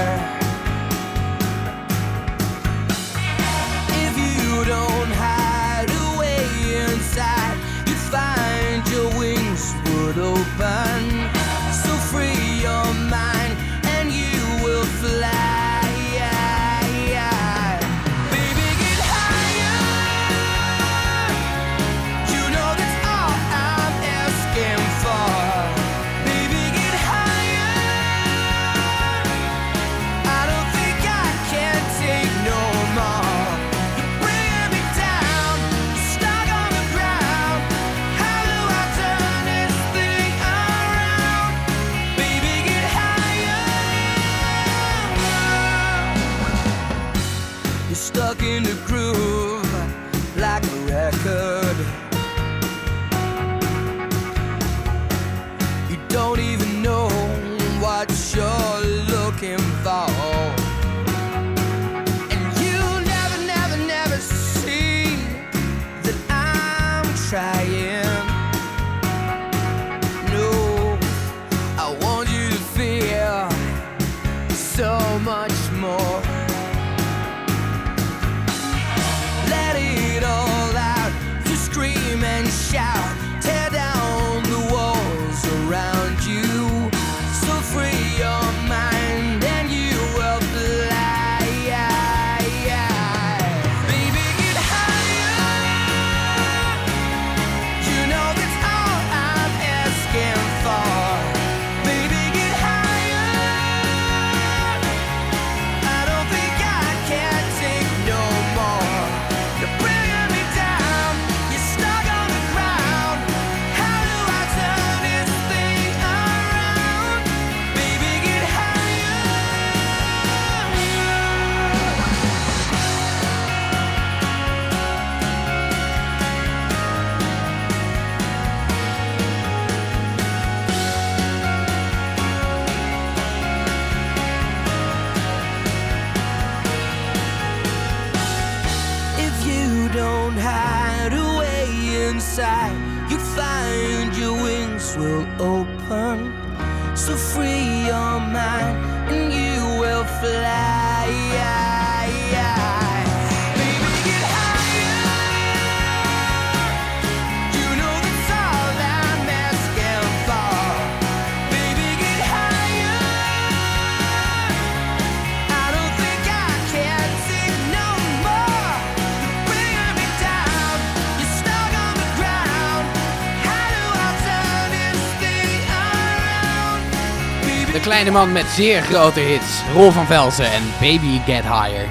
Kleine man met zeer grote hits. Rol van Velzen en Baby Get Higher.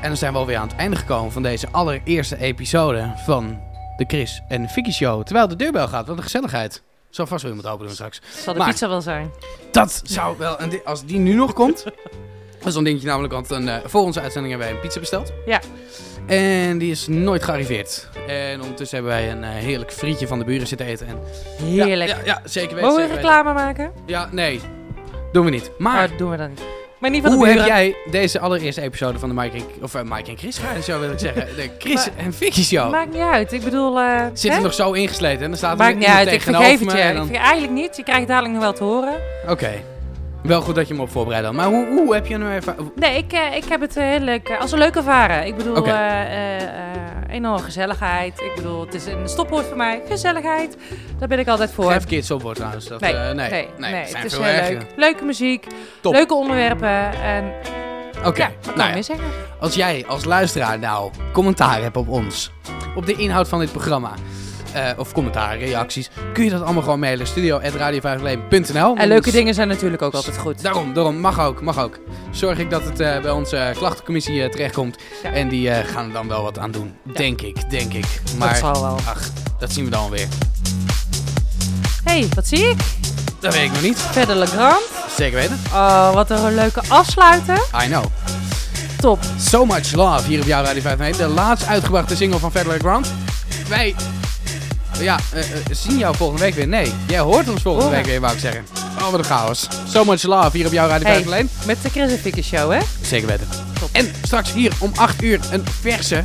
En dan zijn we alweer aan het einde gekomen van deze allereerste episode van de Chris en Vicky Show. Terwijl de deurbel gaat, wat een gezelligheid. Zal vast wel iemand open doen straks. Zal de Maar pizza wel zijn? Dat zou wel, di- als die nu nog komt. Dat is zo'n dingetje namelijk, want een, eh, voor onze uitzending hebben wij een pizza besteld. Ja. En die is nooit gearriveerd. En ondertussen hebben wij een eh, heerlijk frietje van de buren zitten eten. En Heerlijk. Ja, ja, ja, zeker weten. Mogen we reclame maken? Ja, nee. Doen we niet. Maar Oh, doen we dan niet. Maar niet van de hoe heb jij deze allereerste episode van de Mike en, of, eh, Mike en Chris Show, wil ik zeggen. De Chris Maar- en Vicky Show. Maakt niet uit. Ik bedoel... eh, Zit er nog zo ingesleten en dan staat er Maakt niet uit. Ik tegenover vergeef het je. Ik eigenlijk niet. Je krijgt dadelijk nog wel te horen. Oké. Wel goed dat je me op voorbereid had. Maar hoe, hoe heb je hem even... Nee, ik, eh, ik heb het eh, heel leuk, eh, als een leuk ervaren. Ik bedoel, eh, enorme gezelligheid. Ik bedoel, het is een stopwoord voor mij. Gezelligheid. Daar ben ik altijd voor. Geen verkeerd stopwoord trouwens. Dat, nee, nee, nee, nee, nee, het is heel erger. leuk. Leuke muziek, Top. leuke onderwerpen en Oké, ja, wat kan nou ik ja. meer zeggen? Als jij als luisteraar nou commentaar hebt op ons, op de inhoud van dit programma, eh, of commentaar, reacties, kun je dat allemaal gewoon mailen. studio.radio501.nl En leuke dingen zijn natuurlijk ook altijd goed. Daarom, daarom, mag ook, mag ook. Zorg ik dat het eh, bij onze klachtencommissie eh, terechtkomt. En die eh, gaan er dan wel wat aan doen. Denk ik, denk ik. Maar, zal wel. ach, dat zien we dan weer. hey, wat zie ik? Dat weet ik nog niet. Verder Legrand. Zeker weten. Oh, wat een leuke afsluiter. I know. Top. So Much Love hier op jouw Radio 5 De laatst uitgebrachte single van Federer Grant. Wij ja, eh, zien jou volgende week weer. Nee, jij hoort ons volgende Horen. week weer, wou ik zeggen. Oh, wat een chaos. So Much Love hier op jouw Radio 5 Hey, met de Chris en Show, hè? Zeker weten. En straks hier om 8 uur een verse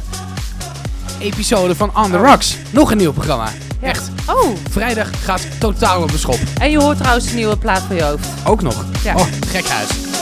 episode van On The Rocks. Nog een nieuw programma. Echt. Oh. Vrijdag gaat totaal op de schop. En je hoort trouwens een nieuwe plaat voor je hoofd. Ook nog. Ja. Oh, gek huis.